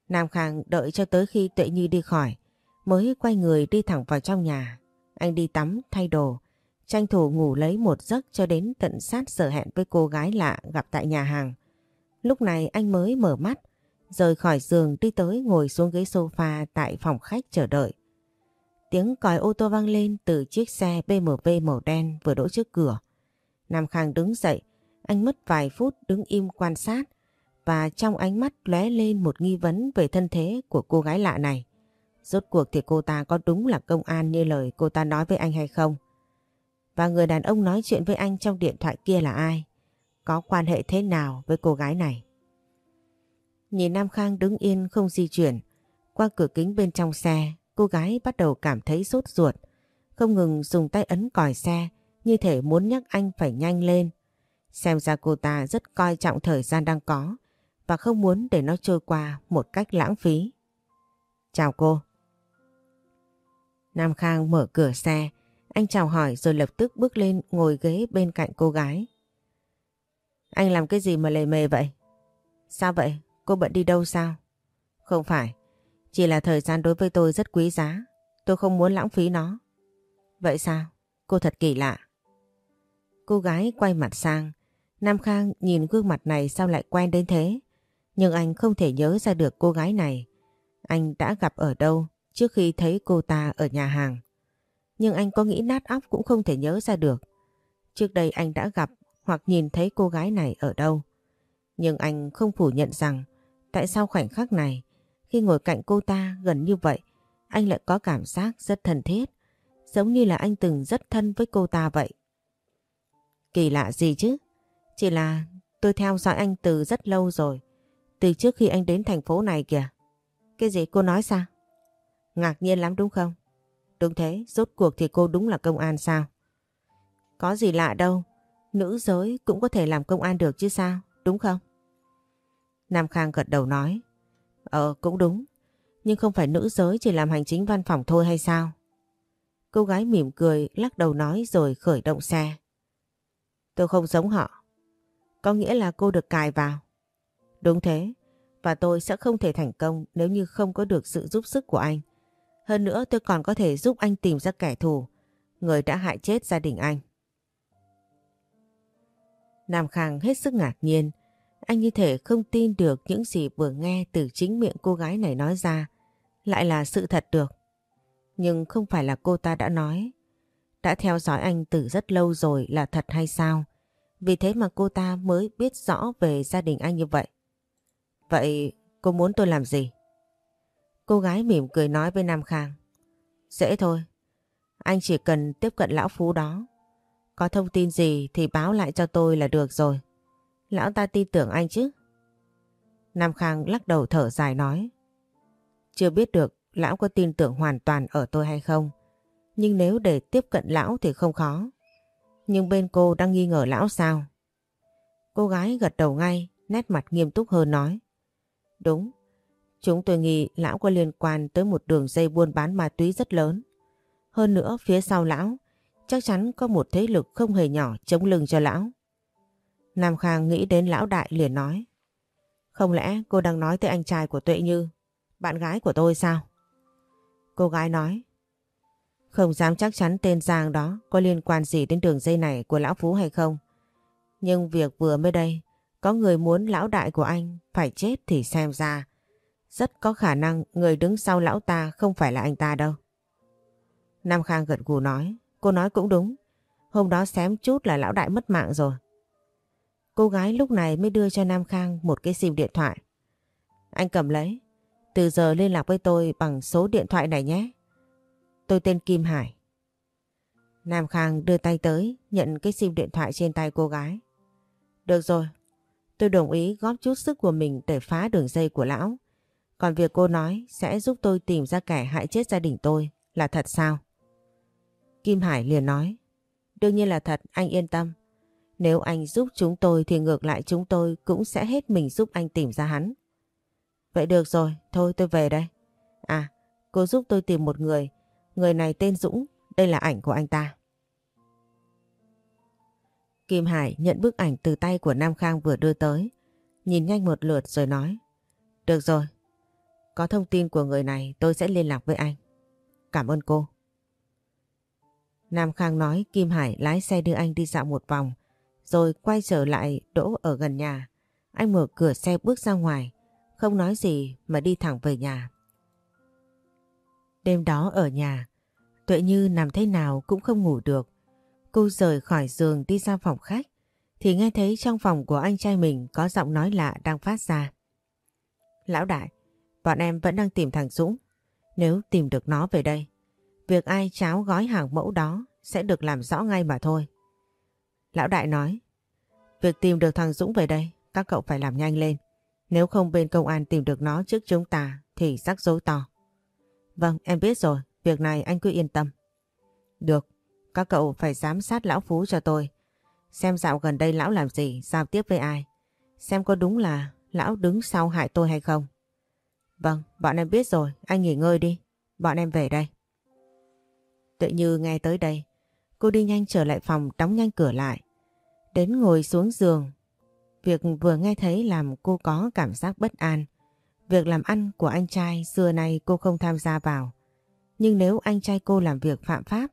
Nam Khang đợi cho tới khi Tuệ Như đi khỏi, mới quay người đi thẳng vào trong nhà. Anh đi tắm, thay đồ, tranh thủ ngủ lấy một giấc cho đến tận sát giờ hẹn với cô gái lạ gặp tại nhà hàng. Lúc này anh mới mở mắt, rời khỏi giường đi tới ngồi xuống ghế sofa tại phòng khách chờ đợi. Tiếng còi ô tô vang lên từ chiếc xe BMW màu đen vừa đỗ trước cửa. Nam Khang đứng dậy, anh mất vài phút đứng im quan sát và trong ánh mắt lóe lên một nghi vấn về thân thế của cô gái lạ này. Rốt cuộc thì cô ta có đúng là công an như lời cô ta nói với anh hay không? Và người đàn ông nói chuyện với anh trong điện thoại kia là ai? có quan hệ thế nào với cô gái này. Nhìn Nam Khang đứng yên không di chuyển, qua cửa kính bên trong xe, cô gái bắt đầu cảm thấy sốt ruột, không ngừng dùng tay ấn còi xe như thể muốn nhắc anh phải nhanh lên. Xem ra cô ta rất coi trọng thời gian đang có và không muốn để nó trôi qua một cách lãng phí. Chào cô. Nam Khang mở cửa xe, anh chào hỏi rồi lập tức bước lên ngồi ghế bên cạnh cô gái. Anh làm cái gì mà lề mề vậy? Sao vậy? Cô bận đi đâu sao? Không phải. Chỉ là thời gian đối với tôi rất quý giá. Tôi không muốn lãng phí nó. Vậy sao? Cô thật kỳ lạ. Cô gái quay mặt sang. Nam Khang nhìn gương mặt này sao lại quen đến thế? Nhưng anh không thể nhớ ra được cô gái này. Anh đã gặp ở đâu trước khi thấy cô ta ở nhà hàng. Nhưng anh có nghĩ nát óc cũng không thể nhớ ra được. Trước đây anh đã gặp hoặc nhìn thấy cô gái này ở đâu. Nhưng anh không phủ nhận rằng tại sao khoảnh khắc này khi ngồi cạnh cô ta gần như vậy anh lại có cảm giác rất thân thiết giống như là anh từng rất thân với cô ta vậy. Kỳ lạ gì chứ? Chỉ là tôi theo dõi anh từ rất lâu rồi. Từ trước khi anh đến thành phố này kìa. Cái gì cô nói sao? Ngạc nhiên lắm đúng không? Đúng thế, rốt cuộc thì cô đúng là công an sao? Có gì lạ đâu, Nữ giới cũng có thể làm công an được chứ sao, đúng không? Nam Khang gật đầu nói. Ờ, cũng đúng. Nhưng không phải nữ giới chỉ làm hành chính văn phòng thôi hay sao? Cô gái mỉm cười, lắc đầu nói rồi khởi động xe. Tôi không giống họ. Có nghĩa là cô được cài vào. Đúng thế, và tôi sẽ không thể thành công nếu như không có được sự giúp sức của anh. Hơn nữa tôi còn có thể giúp anh tìm ra kẻ thù, người đã hại chết gia đình anh. Nam Khang hết sức ngạc nhiên. Anh như thể không tin được những gì vừa nghe từ chính miệng cô gái này nói ra. Lại là sự thật được. Nhưng không phải là cô ta đã nói. Đã theo dõi anh từ rất lâu rồi là thật hay sao? Vì thế mà cô ta mới biết rõ về gia đình anh như vậy. Vậy cô muốn tôi làm gì? Cô gái mỉm cười nói với Nam Khang. Dễ thôi. Anh chỉ cần tiếp cận lão phú đó. Có thông tin gì thì báo lại cho tôi là được rồi. Lão ta tin tưởng anh chứ? Nam Khang lắc đầu thở dài nói. Chưa biết được lão có tin tưởng hoàn toàn ở tôi hay không. Nhưng nếu để tiếp cận lão thì không khó. Nhưng bên cô đang nghi ngờ lão sao? Cô gái gật đầu ngay, nét mặt nghiêm túc hơn nói. Đúng, chúng tôi nghĩ lão có liên quan tới một đường dây buôn bán ma túy rất lớn. Hơn nữa phía sau lão chắc chắn có một thế lực không hề nhỏ chống lưng cho lão. Nam Khang nghĩ đến lão đại liền nói. Không lẽ cô đang nói tới anh trai của Tuệ Như, bạn gái của tôi sao? Cô gái nói. Không dám chắc chắn tên Giang đó có liên quan gì đến đường dây này của lão Phú hay không. Nhưng việc vừa mới đây, có người muốn lão đại của anh phải chết thì xem ra. Rất có khả năng người đứng sau lão ta không phải là anh ta đâu. Nam Khang gật gù nói. Cô nói cũng đúng. Hôm đó xém chút là lão đại mất mạng rồi. Cô gái lúc này mới đưa cho Nam Khang một cái sim điện thoại. Anh cầm lấy. Từ giờ liên lạc với tôi bằng số điện thoại này nhé. Tôi tên Kim Hải. Nam Khang đưa tay tới nhận cái sim điện thoại trên tay cô gái. Được rồi. Tôi đồng ý góp chút sức của mình để phá đường dây của lão. Còn việc cô nói sẽ giúp tôi tìm ra kẻ hại chết gia đình tôi là thật sao? Kim Hải liền nói. Đương nhiên là thật, anh yên tâm. Nếu anh giúp chúng tôi thì ngược lại chúng tôi cũng sẽ hết mình giúp anh tìm ra hắn. Vậy được rồi, thôi tôi về đây. À, cô giúp tôi tìm một người. Người này tên Dũng, đây là ảnh của anh ta. Kim Hải nhận bức ảnh từ tay của Nam Khang vừa đưa tới. Nhìn nhanh một lượt rồi nói. Được rồi, có thông tin của người này tôi sẽ liên lạc với anh. Cảm ơn cô. Nam Khang nói Kim Hải lái xe đưa anh đi dạo một vòng, rồi quay trở lại đỗ ở gần nhà. Anh mở cửa xe bước ra ngoài, không nói gì mà đi thẳng về nhà. Đêm đó ở nhà, Tuệ Như nằm thế nào cũng không ngủ được. Cô rời khỏi giường đi ra phòng khách, thì nghe thấy trong phòng của anh trai mình có giọng nói lạ đang phát ra. Lão đại, bọn em vẫn đang tìm thằng Dũng. Nếu tìm được nó về đây, Việc ai cháo gói hàng mẫu đó sẽ được làm rõ ngay mà thôi. Lão đại nói, việc tìm được thằng Dũng về đây, các cậu phải làm nhanh lên. Nếu không bên công an tìm được nó trước chúng ta thì rắc rối to. Vâng, em biết rồi, việc này anh cứ yên tâm. Được, các cậu phải giám sát lão Phú cho tôi. Xem dạo gần đây lão làm gì, giao tiếp với ai. Xem có đúng là lão đứng sau hại tôi hay không. Vâng, bọn em biết rồi, anh nghỉ ngơi đi. Bọn em về đây. Tự Như nghe tới đây, cô đi nhanh trở lại phòng đóng nhanh cửa lại. Đến ngồi xuống giường, việc vừa nghe thấy làm cô có cảm giác bất an. Việc làm ăn của anh trai xưa nay cô không tham gia vào. Nhưng nếu anh trai cô làm việc phạm pháp,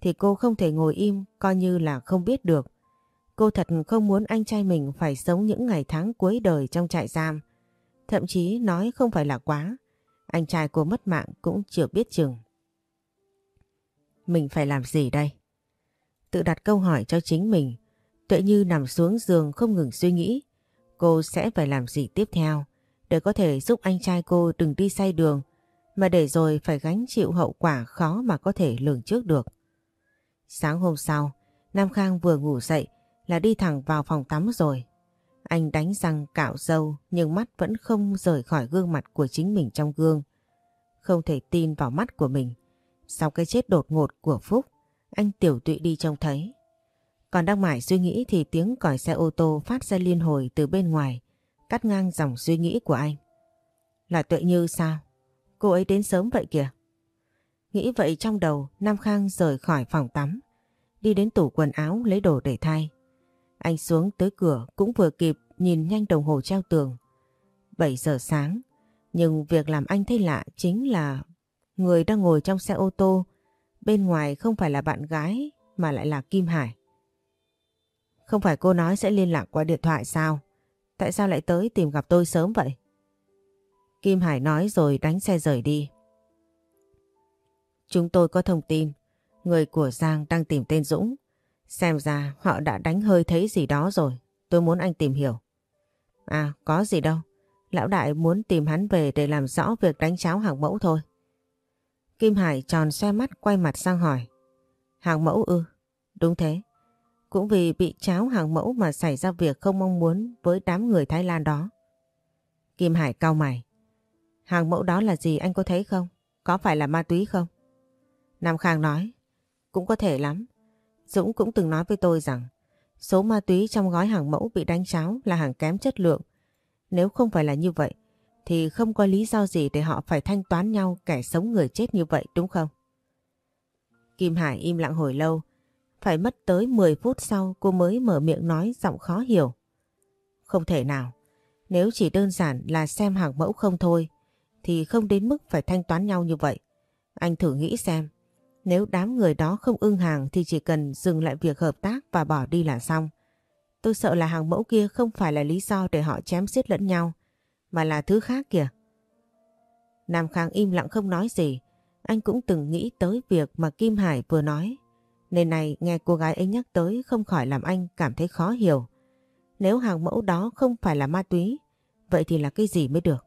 thì cô không thể ngồi im coi như là không biết được. Cô thật không muốn anh trai mình phải sống những ngày tháng cuối đời trong trại giam. Thậm chí nói không phải là quá. Anh trai cô mất mạng cũng chưa biết chừng. Mình phải làm gì đây? Tự đặt câu hỏi cho chính mình. Tuệ Như nằm xuống giường không ngừng suy nghĩ. Cô sẽ phải làm gì tiếp theo để có thể giúp anh trai cô đừng đi sai đường mà để rồi phải gánh chịu hậu quả khó mà có thể lường trước được. Sáng hôm sau, Nam Khang vừa ngủ dậy là đi thẳng vào phòng tắm rồi. Anh đánh răng cạo râu nhưng mắt vẫn không rời khỏi gương mặt của chính mình trong gương. Không thể tin vào mắt của mình. Sau cái chết đột ngột của Phúc, anh tiểu tụy đi trông thấy. Còn đang mải suy nghĩ thì tiếng còi xe ô tô phát ra liên hồi từ bên ngoài, cắt ngang dòng suy nghĩ của anh. Là Tuệ Như sao? Cô ấy đến sớm vậy kìa. Nghĩ vậy trong đầu, Nam Khang rời khỏi phòng tắm, đi đến tủ quần áo lấy đồ để thay. Anh xuống tới cửa cũng vừa kịp nhìn nhanh đồng hồ treo tường. 7 giờ sáng. Nhưng việc làm anh thấy lạ chính là người đang ngồi trong xe ô tô bên ngoài không phải là bạn gái mà lại là Kim Hải. Không phải cô nói sẽ liên lạc qua điện thoại sao? Tại sao lại tới tìm gặp tôi sớm vậy? Kim Hải nói rồi đánh xe rời đi. Chúng tôi có thông tin, người của Giang đang tìm tên Dũng. Xem ra họ đã đánh hơi thấy gì đó rồi, tôi muốn anh tìm hiểu. À, có gì đâu. Lão đại muốn tìm hắn về để làm rõ việc đánh cháo hàng mẫu thôi. Kim Hải tròn xe mắt quay mặt sang hỏi. Hàng mẫu ư? Đúng thế. Cũng vì bị cháo hàng mẫu mà xảy ra việc không mong muốn với đám người Thái Lan đó. Kim Hải cau mày. Hàng mẫu đó là gì anh có thấy không? Có phải là ma túy không? Nam Khang nói. Cũng có thể lắm. Dũng cũng từng nói với tôi rằng, số ma túy trong gói hàng mẫu bị đánh cháo là hàng kém chất lượng. Nếu không phải là như vậy, thì không có lý do gì để họ phải thanh toán nhau kẻ sống người chết như vậy, đúng không? Kim Hải im lặng hồi lâu. Phải mất tới 10 phút sau cô mới mở miệng nói giọng khó hiểu. Không thể nào. Nếu chỉ đơn giản là xem hàng mẫu không thôi thì không đến mức phải thanh toán nhau như vậy. Anh thử nghĩ xem. Nếu đám người đó không ưng hàng thì chỉ cần dừng lại việc hợp tác và bỏ đi là xong. Tôi sợ là hàng mẫu kia không phải là lý do để họ chém giết lẫn nhau, mà là thứ khác kìa. Nam Khang im lặng không nói gì. Anh cũng từng nghĩ tới việc mà Kim Hải vừa nói. Nên này nghe cô gái ấy nhắc tới không khỏi làm anh cảm thấy khó hiểu. Nếu hàng mẫu đó không phải là ma túy, vậy thì là cái gì mới được?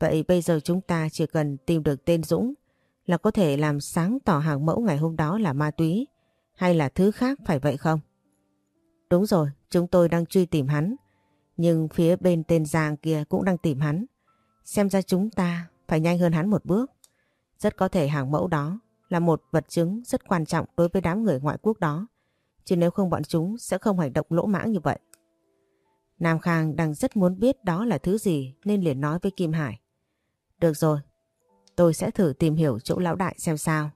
Vậy bây giờ chúng ta chỉ cần tìm được tên Dũng là có thể làm sáng tỏ hàng mẫu ngày hôm đó là ma túy hay là thứ khác phải vậy không? Đúng rồi, chúng tôi đang truy tìm hắn. Nhưng phía bên tên Giang kia cũng đang tìm hắn. Xem ra chúng ta phải nhanh hơn hắn một bước. Rất có thể hàng mẫu đó là một vật chứng rất quan trọng đối với đám người ngoại quốc đó. Chứ nếu không bọn chúng sẽ không hành động lỗ mãng như vậy. Nam Khang đang rất muốn biết đó là thứ gì nên liền nói với Kim Hải. Được rồi, tôi sẽ thử tìm hiểu chỗ lão đại xem sao.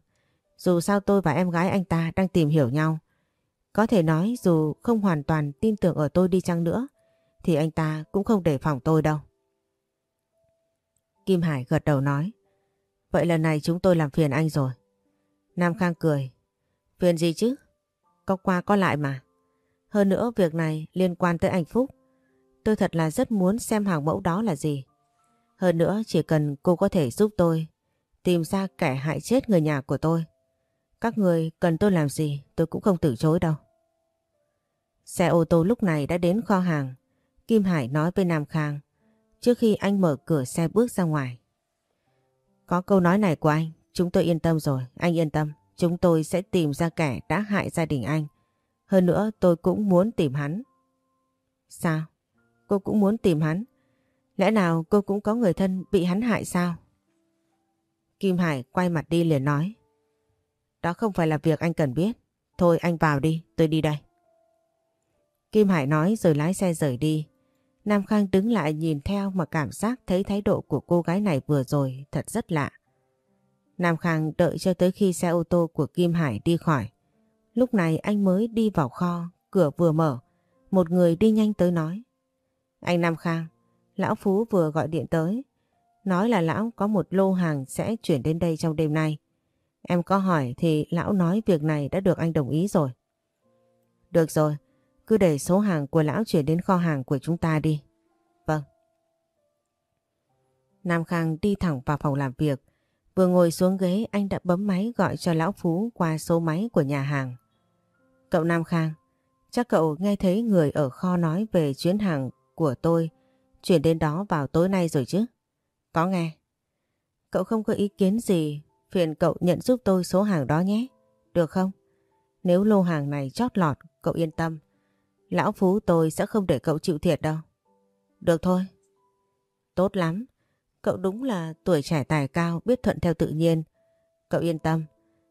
Dù sao tôi và em gái anh ta đang tìm hiểu nhau. Có thể nói dù không hoàn toàn tin tưởng ở tôi đi chăng nữa thì anh ta cũng không đề phòng tôi đâu. Kim Hải gật đầu nói Vậy lần này chúng tôi làm phiền anh rồi. Nam Khang cười Phiền gì chứ? Có qua có lại mà. Hơn nữa việc này liên quan tới anh Phúc. Tôi thật là rất muốn xem hàng mẫu đó là gì. Hơn nữa chỉ cần cô có thể giúp tôi tìm ra kẻ hại chết người nhà của tôi. Các người cần tôi làm gì tôi cũng không từ chối đâu. Xe ô tô lúc này đã đến kho hàng. Kim Hải nói với Nam Khang trước khi anh mở cửa xe bước ra ngoài. Có câu nói này của anh, chúng tôi yên tâm rồi, anh yên tâm. Chúng tôi sẽ tìm ra kẻ đã hại gia đình anh. Hơn nữa tôi cũng muốn tìm hắn. Sao? Cô cũng muốn tìm hắn? Lẽ nào cô cũng có người thân bị hắn hại sao? Kim Hải quay mặt đi liền nói. Đó không phải là việc anh cần biết. Thôi anh vào đi, tôi đi đây. Kim Hải nói rồi lái xe rời đi. Nam Khang đứng lại nhìn theo mà cảm giác thấy thái độ của cô gái này vừa rồi thật rất lạ. Nam Khang đợi cho tới khi xe ô tô của Kim Hải đi khỏi. Lúc này anh mới đi vào kho, cửa vừa mở. Một người đi nhanh tới nói. Anh Nam Khang, Lão Phú vừa gọi điện tới. Nói là Lão có một lô hàng sẽ chuyển đến đây trong đêm nay. Em có hỏi thì Lão nói việc này đã được anh đồng ý rồi. Được rồi, cứ để số hàng của lão chuyển đến kho hàng của chúng ta đi. Vâng. Nam Khang đi thẳng vào phòng làm việc. Vừa ngồi xuống ghế anh đã bấm máy gọi cho lão Phú qua số máy của nhà hàng. Cậu Nam Khang, chắc cậu nghe thấy người ở kho nói về chuyến hàng của tôi chuyển đến đó vào tối nay rồi chứ? Có nghe. Cậu không có ý kiến gì, phiền cậu nhận giúp tôi số hàng đó nhé. Được không? Nếu lô hàng này chót lọt, cậu yên tâm. Lão Phú tôi sẽ không để cậu chịu thiệt đâu. Được thôi. Tốt lắm. Cậu đúng là tuổi trẻ tài cao, biết thuận theo tự nhiên. Cậu yên tâm.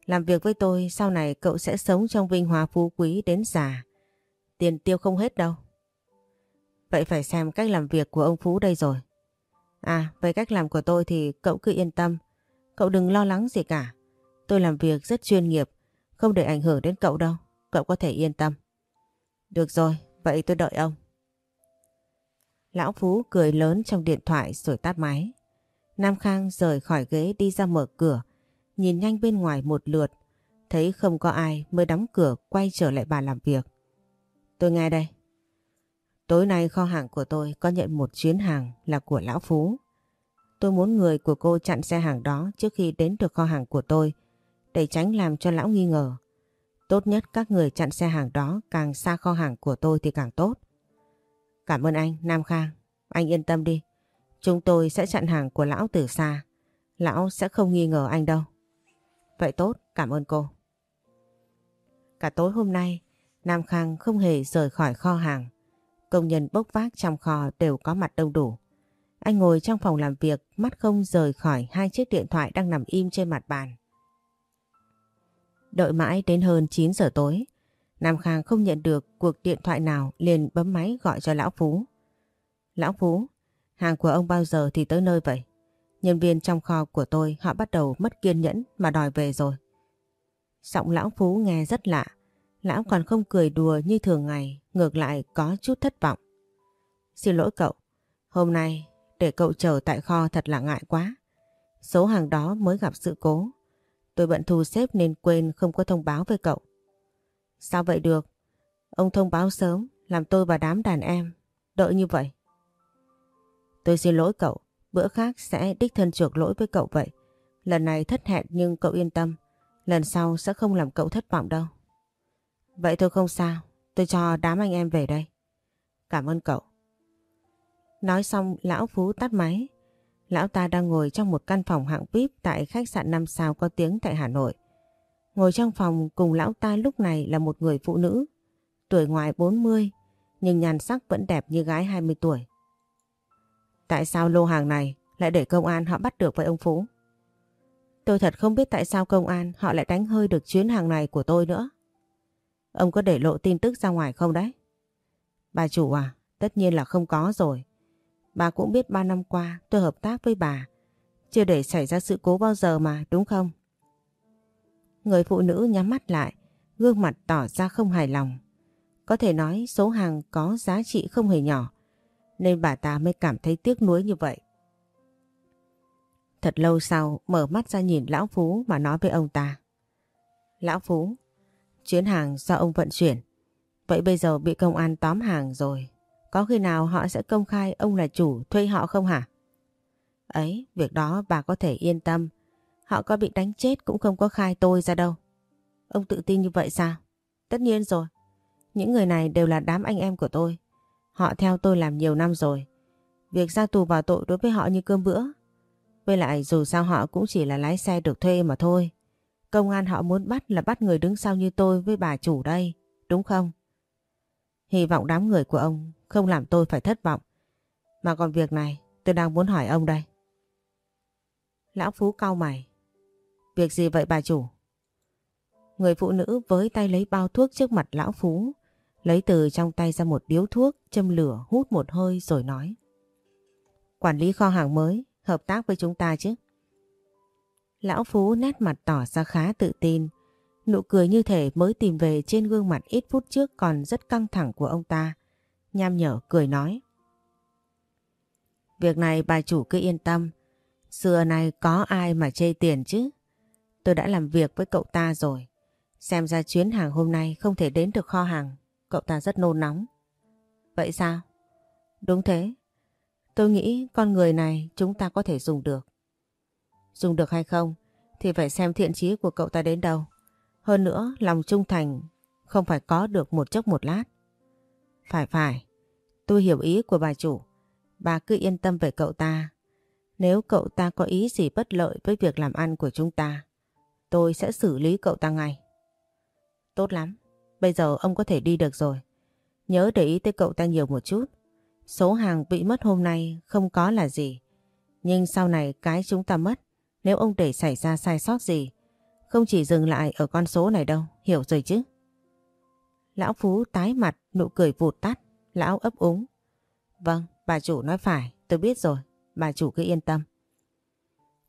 Làm việc với tôi sau này cậu sẽ sống trong vinh hoa phú quý đến già. Tiền tiêu không hết đâu. Vậy phải xem cách làm việc của ông Phú đây rồi. À, về cách làm của tôi thì cậu cứ yên tâm. Cậu đừng lo lắng gì cả. Tôi làm việc rất chuyên nghiệp, không để ảnh hưởng đến cậu đâu. Cậu có thể yên tâm. Được rồi, vậy tôi đợi ông. Lão Phú cười lớn trong điện thoại rồi tắt máy. Nam Khang rời khỏi ghế đi ra mở cửa, nhìn nhanh bên ngoài một lượt, thấy không có ai mới đóng cửa quay trở lại bàn làm việc. Tôi nghe đây. Tối nay kho hàng của tôi có nhận một chuyến hàng là của Lão Phú. Tôi muốn người của cô chặn xe hàng đó trước khi đến được kho hàng của tôi để tránh làm cho Lão nghi ngờ. Tốt nhất các người chặn xe hàng đó càng xa kho hàng của tôi thì càng tốt. Cảm ơn anh, Nam Khang. Anh yên tâm đi. Chúng tôi sẽ chặn hàng của Lão từ xa. Lão sẽ không nghi ngờ anh đâu. Vậy tốt, cảm ơn cô. Cả tối hôm nay, Nam Khang không hề rời khỏi kho hàng. Công nhân bốc vác trong kho đều có mặt đông đủ. Anh ngồi trong phòng làm việc, mắt không rời khỏi hai chiếc điện thoại đang nằm im trên mặt bàn. Đợi mãi đến hơn 9 giờ tối, Nam Khang không nhận được cuộc điện thoại nào liền bấm máy gọi cho Lão Phú. Lão Phú, hàng của ông bao giờ thì tới nơi vậy? Nhân viên trong kho của tôi họ bắt đầu mất kiên nhẫn mà đòi về rồi. Giọng Lão Phú nghe rất lạ, Lão còn không cười đùa như thường ngày, ngược lại có chút thất vọng. Xin lỗi cậu, hôm nay để cậu chờ tại kho thật là ngại quá. Số hàng đó mới gặp sự cố. Tôi bận thu xếp nên quên không có thông báo với cậu. Sao vậy được? Ông thông báo sớm, làm tôi và đám đàn em. Đợi như vậy. Tôi xin lỗi cậu, bữa khác sẽ đích thân chuộc lỗi với cậu vậy. Lần này thất hẹn nhưng cậu yên tâm, lần sau sẽ không làm cậu thất vọng đâu. Vậy thôi không sao, tôi cho đám anh em về đây. Cảm ơn cậu. Nói xong lão Phú tắt máy. Lão ta đang ngồi trong một căn phòng hạng VIP tại khách sạn 5 sao có tiếng tại Hà Nội. Ngồi trong phòng cùng lão ta lúc này là một người phụ nữ, tuổi ngoài 40, nhưng nhàn sắc vẫn đẹp như gái 20 tuổi. Tại sao lô hàng này lại để công an họ bắt được với ông Phú? Tôi thật không biết tại sao công an họ lại đánh hơi được chuyến hàng này của tôi nữa. Ông có để lộ tin tức ra ngoài không đấy? Bà chủ à, tất nhiên là không có rồi. Bà cũng biết ba năm qua tôi hợp tác với bà. Chưa để xảy ra sự cố bao giờ mà, đúng không? Người phụ nữ nhắm mắt lại, gương mặt tỏ ra không hài lòng. Có thể nói số hàng có giá trị không hề nhỏ, nên bà ta mới cảm thấy tiếc nuối như vậy. Thật lâu sau, mở mắt ra nhìn Lão Phú mà nói với ông ta. Lão Phú, chuyến hàng do ông vận chuyển, vậy bây giờ bị công an tóm hàng rồi, có khi nào họ sẽ công khai ông là chủ thuê họ không hả? Ấy, việc đó bà có thể yên tâm. Họ có bị đánh chết cũng không có khai tôi ra đâu. Ông tự tin như vậy sao? Tất nhiên rồi. Những người này đều là đám anh em của tôi. Họ theo tôi làm nhiều năm rồi. Việc ra tù vào tội đối với họ như cơm bữa. Với lại dù sao họ cũng chỉ là lái xe được thuê mà thôi. Công an họ muốn bắt là bắt người đứng sau như tôi với bà chủ đây. Đúng không? Hy vọng đám người của ông không làm tôi phải thất vọng. Mà còn việc này tôi đang muốn hỏi ông đây. Lão Phú cau mày. Việc gì vậy bà chủ? Người phụ nữ với tay lấy bao thuốc trước mặt Lão Phú, lấy từ trong tay ra một điếu thuốc, châm lửa hút một hơi rồi nói. Quản lý kho hàng mới, hợp tác với chúng ta chứ? Lão Phú nét mặt tỏ ra khá tự tin, nụ cười như thể mới tìm về trên gương mặt ít phút trước còn rất căng thẳng của ông ta nham nhở cười nói. Việc này bà chủ cứ yên tâm, xưa này có ai mà chê tiền chứ. Tôi đã làm việc với cậu ta rồi, xem ra chuyến hàng hôm nay không thể đến được kho hàng, cậu ta rất nôn nóng. Vậy sao? Đúng thế, tôi nghĩ con người này chúng ta có thể dùng được. Dùng được hay không thì phải xem thiện chí của cậu ta đến đâu. Hơn nữa lòng trung thành không phải có được một chốc một lát. Phải phải, tôi hiểu ý của bà chủ. Bà cứ yên tâm về cậu ta. Nếu cậu ta có ý gì bất lợi với việc làm ăn của chúng ta, tôi sẽ xử lý cậu ta ngay. Tốt lắm, bây giờ ông có thể đi được rồi. Nhớ để ý tới cậu ta nhiều một chút. Số hàng bị mất hôm nay không có là gì. Nhưng sau này cái chúng ta mất, nếu ông để xảy ra sai sót gì, không chỉ dừng lại ở con số này đâu, hiểu rồi chứ? Lão Phú tái mặt, nụ cười vụt tắt, lão ấp úng. Vâng, bà chủ nói phải, tôi biết rồi, bà chủ cứ yên tâm.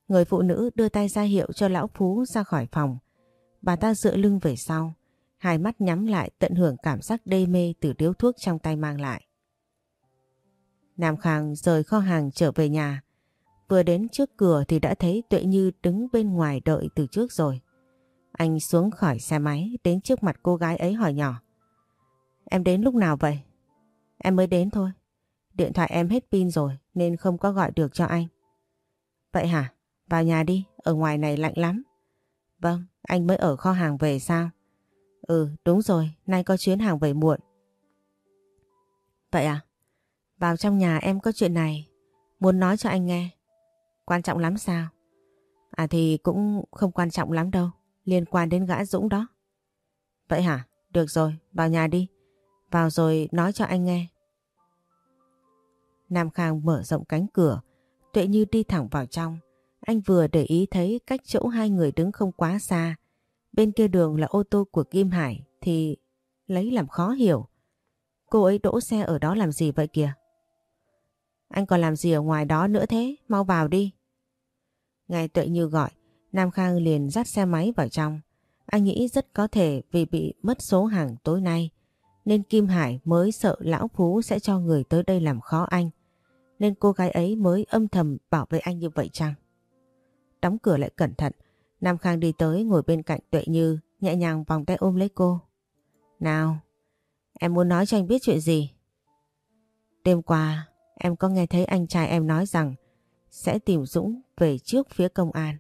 Người phụ nữ đưa tay ra hiệu cho lão Phú ra khỏi phòng. Bà ta dựa lưng về sau, hai mắt nhắm lại tận hưởng cảm giác đê mê từ điếu thuốc trong tay mang lại. Nam Khang rời kho hàng trở về nhà. Vừa đến trước cửa thì đã thấy Tuệ Như đứng bên ngoài đợi từ trước rồi. Anh xuống khỏi xe máy đến trước mặt cô gái ấy hỏi nhỏ. Em đến lúc nào vậy? Em mới đến thôi. Điện thoại em hết pin rồi nên không có gọi được cho anh. Vậy hả? Vào nhà đi, ở ngoài này lạnh lắm. Vâng, anh mới ở kho hàng về sao? Ừ, đúng rồi, nay có chuyến hàng về muộn. Vậy à? Vào trong nhà em có chuyện này, muốn nói cho anh nghe. Quan trọng lắm sao? À thì cũng không quan trọng lắm đâu, liên quan đến gã Dũng đó. Vậy hả? Được rồi, vào nhà đi. Vào rồi nói cho anh nghe. Nam Khang mở rộng cánh cửa, Tuệ Như đi thẳng vào trong. Anh vừa để ý thấy cách chỗ hai người đứng không quá xa. Bên kia đường là ô tô của Kim Hải thì lấy làm khó hiểu. Cô ấy đỗ xe ở đó làm gì vậy kìa? Anh còn làm gì ở ngoài đó nữa thế? Mau vào đi. Nghe Tuệ Như gọi, Nam Khang liền dắt xe máy vào trong. Anh nghĩ rất có thể vì bị mất số hàng tối nay nên Kim Hải mới sợ lão Phú sẽ cho người tới đây làm khó anh. Nên cô gái ấy mới âm thầm bảo vệ anh như vậy chăng? Đóng cửa lại cẩn thận, Nam Khang đi tới ngồi bên cạnh Tuệ Như, nhẹ nhàng vòng tay ôm lấy cô. Nào, em muốn nói cho anh biết chuyện gì? Đêm qua, em có nghe thấy anh trai em nói rằng sẽ tìm Dũng về trước phía công an.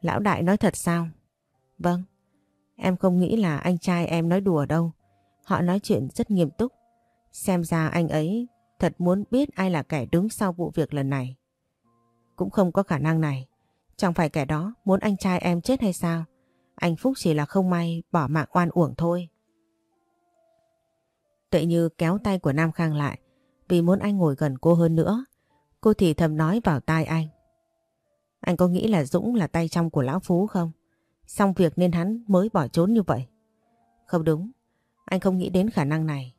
Lão đại nói thật sao? Vâng, em không nghĩ là anh trai em nói đùa đâu. Họ nói chuyện rất nghiêm túc. Xem ra anh ấy thật muốn biết ai là kẻ đứng sau vụ việc lần này. Cũng không có khả năng này. Chẳng phải kẻ đó muốn anh trai em chết hay sao? Anh Phúc chỉ là không may bỏ mạng oan uổng thôi. Tuệ Như kéo tay của Nam Khang lại vì muốn anh ngồi gần cô hơn nữa. Cô thì thầm nói vào tai anh. Anh có nghĩ là Dũng là tay trong của Lão Phú không? Xong việc nên hắn mới bỏ trốn như vậy. Không đúng, anh không nghĩ đến khả năng này.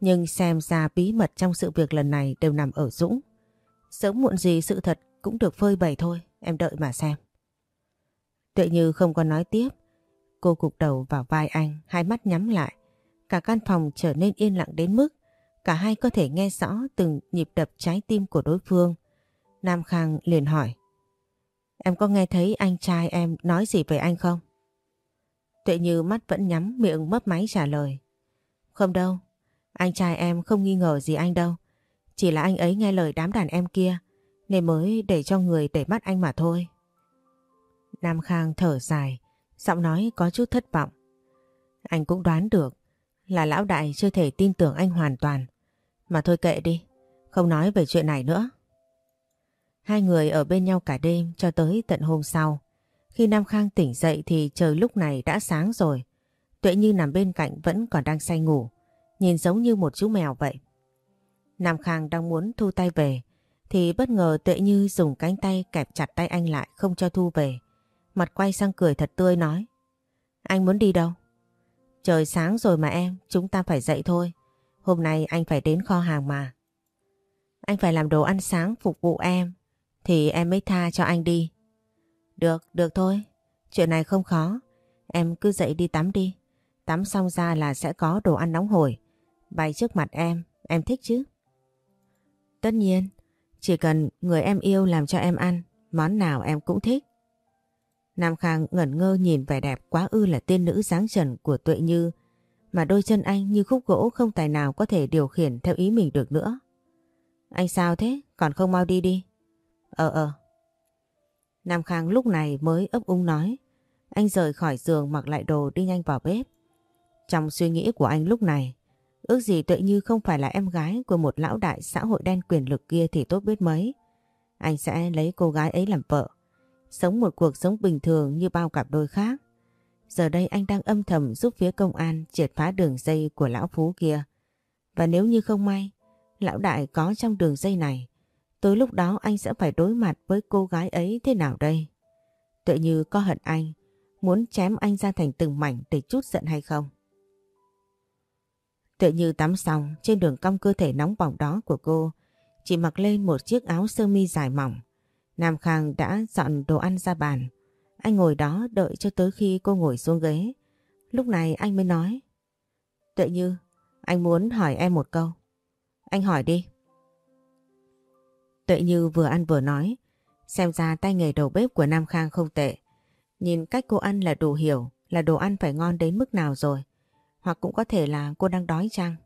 Nhưng xem ra bí mật trong sự việc lần này đều nằm ở Dũng. Sớm muộn gì sự thật cũng được phơi bày thôi, em đợi mà xem. Tuệ Như không còn nói tiếp. Cô cục đầu vào vai anh, hai mắt nhắm lại. Cả căn phòng trở nên yên lặng đến mức cả hai có thể nghe rõ từng nhịp đập trái tim của đối phương. Nam Khang liền hỏi. Em có nghe thấy anh trai em nói gì về anh không? Tuệ Như mắt vẫn nhắm miệng mấp máy trả lời. Không đâu, anh trai em không nghi ngờ gì anh đâu. Chỉ là anh ấy nghe lời đám đàn em kia nên mới để cho người để mắt anh mà thôi. Nam Khang thở dài, giọng nói có chút thất vọng. Anh cũng đoán được là lão đại chưa thể tin tưởng anh hoàn toàn. Mà thôi kệ đi, không nói về chuyện này nữa. Hai người ở bên nhau cả đêm cho tới tận hôm sau. Khi Nam Khang tỉnh dậy thì trời lúc này đã sáng rồi. Tuệ Như nằm bên cạnh vẫn còn đang say ngủ, nhìn giống như một chú mèo vậy. Nam Khang đang muốn thu tay về, thì bất ngờ Tuệ Như dùng cánh tay kẹp chặt tay anh lại không cho thu về. Mặt quay sang cười thật tươi nói. Anh muốn đi đâu? Trời sáng rồi mà em, chúng ta phải dậy thôi. Hôm nay anh phải đến kho hàng mà. Anh phải làm đồ ăn sáng phục vụ em, thì em mới tha cho anh đi. Được, được thôi. Chuyện này không khó. Em cứ dậy đi tắm đi. Tắm xong ra là sẽ có đồ ăn nóng hổi. Bày trước mặt em, em thích chứ? Tất nhiên, chỉ cần người em yêu làm cho em ăn, món nào em cũng thích. Nam Khang ngẩn ngơ nhìn vẻ đẹp quá ư là tiên nữ dáng trần của Tuệ Như, mà đôi chân anh như khúc gỗ không tài nào có thể điều khiển theo ý mình được nữa. Anh sao thế? Còn không mau đi đi. Ờ ờ. Nam Khang lúc này mới ấp úng nói. Anh rời khỏi giường mặc lại đồ đi nhanh vào bếp. Trong suy nghĩ của anh lúc này, ước gì Tuệ Như không phải là em gái của một lão đại xã hội đen quyền lực kia thì tốt biết mấy. Anh sẽ lấy cô gái ấy làm vợ, sống một cuộc sống bình thường như bao cặp đôi khác. Giờ đây anh đang âm thầm giúp phía công an triệt phá đường dây của lão Phú kia. Và nếu như không may, lão đại có trong đường dây này, Tới lúc đó anh sẽ phải đối mặt với cô gái ấy thế nào đây? Tự như có hận anh, muốn chém anh ra thành từng mảnh để chút giận hay không? Tựa như tắm xong trên đường cong cơ thể nóng bỏng đó của cô, chỉ mặc lên một chiếc áo sơ mi dài mỏng. Nam Khang đã dọn đồ ăn ra bàn. Anh ngồi đó đợi cho tới khi cô ngồi xuống ghế. Lúc này anh mới nói. Tự như, anh muốn hỏi em một câu. Anh hỏi đi. Tuệ Như vừa ăn vừa nói. Xem ra tay nghề đầu bếp của Nam Khang không tệ. Nhìn cách cô ăn là đủ hiểu là đồ ăn phải ngon đến mức nào rồi. Hoặc cũng có thể là cô đang đói chăng?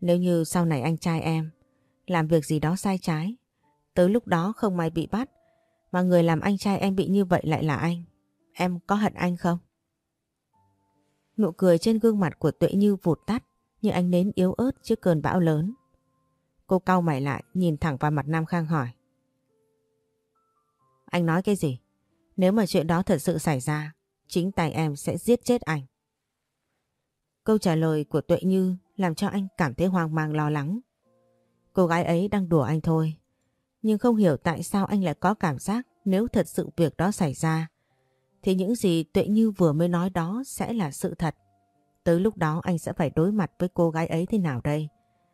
Nếu như sau này anh trai em làm việc gì đó sai trái, tới lúc đó không may bị bắt, mà người làm anh trai em bị như vậy lại là anh. Em có hận anh không? Nụ cười trên gương mặt của Tuệ Như vụt tắt như anh nến yếu ớt trước cơn bão lớn. Cô cau mày lại nhìn thẳng vào mặt Nam Khang hỏi. Anh nói cái gì? Nếu mà chuyện đó thật sự xảy ra, chính tay em sẽ giết chết anh. Câu trả lời của Tuệ Như làm cho anh cảm thấy hoang mang lo lắng. Cô gái ấy đang đùa anh thôi. Nhưng không hiểu tại sao anh lại có cảm giác nếu thật sự việc đó xảy ra thì những gì Tuệ Như vừa mới nói đó sẽ là sự thật. Tới lúc đó anh sẽ phải đối mặt với cô gái ấy thế nào đây?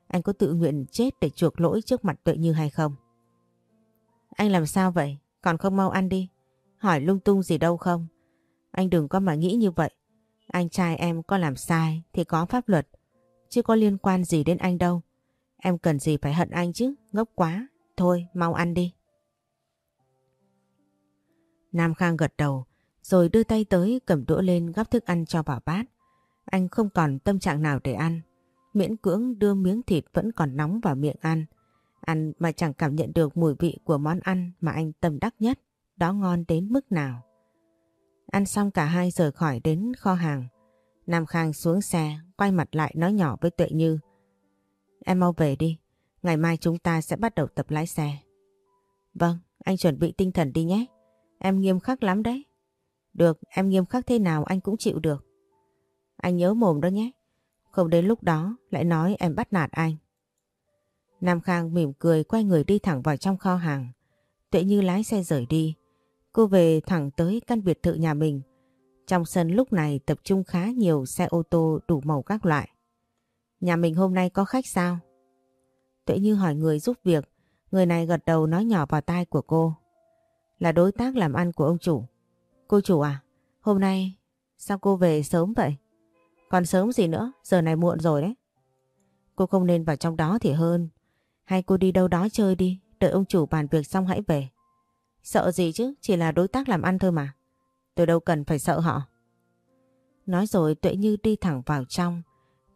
Anh có tự nguyện chết để chuộc lỗi trước mặt Tuệ Như hay không? Anh làm sao vậy? Còn không mau ăn đi. Hỏi lung tung gì đâu không? Anh đừng có mà nghĩ như vậy. Anh trai em có làm sai thì có pháp luật. Chứ có liên quan gì đến anh đâu. Em cần gì phải hận anh chứ, ngốc quá. Thôi, mau ăn đi. Nam Khang gật đầu, rồi đưa tay tới cầm đũa lên gắp thức ăn cho vào bát. Anh không còn tâm trạng nào để ăn. Miễn cưỡng đưa miếng thịt vẫn còn nóng vào miệng ăn. Ăn mà chẳng cảm nhận được mùi vị của món ăn mà anh tâm đắc nhất. Đó ngon đến mức nào. Ăn xong cả hai rời khỏi đến kho hàng. Nam Khang xuống xe, quay mặt lại nói nhỏ với Tuệ Như. Em mau về đi, ngày mai chúng ta sẽ bắt đầu tập lái xe. Vâng, anh chuẩn bị tinh thần đi nhé. Em nghiêm khắc lắm đấy. Được, em nghiêm khắc thế nào anh cũng chịu được. Anh nhớ mồm đó nhé. Không đến lúc đó lại nói em bắt nạt anh. Nam Khang mỉm cười quay người đi thẳng vào trong kho hàng. Tuệ Như lái xe rời đi. Cô về thẳng tới căn biệt thự nhà mình. Trong sân lúc này tập trung khá nhiều xe ô tô đủ màu các loại. Nhà mình hôm nay có khách sao? Tuệ Như hỏi người giúp việc. Người này gật đầu nói nhỏ vào tai của cô. Là đối tác làm ăn của ông chủ. Cô chủ à, hôm nay sao cô về sớm vậy? Còn sớm gì nữa, giờ này muộn rồi đấy. Cô không nên vào trong đó thì hơn. Hay cô đi đâu đó chơi đi, đợi ông chủ bàn việc xong hãy về. Sợ gì chứ, chỉ là đối tác làm ăn thôi mà. Tôi đâu cần phải sợ họ. Nói rồi Tuệ Như đi thẳng vào trong,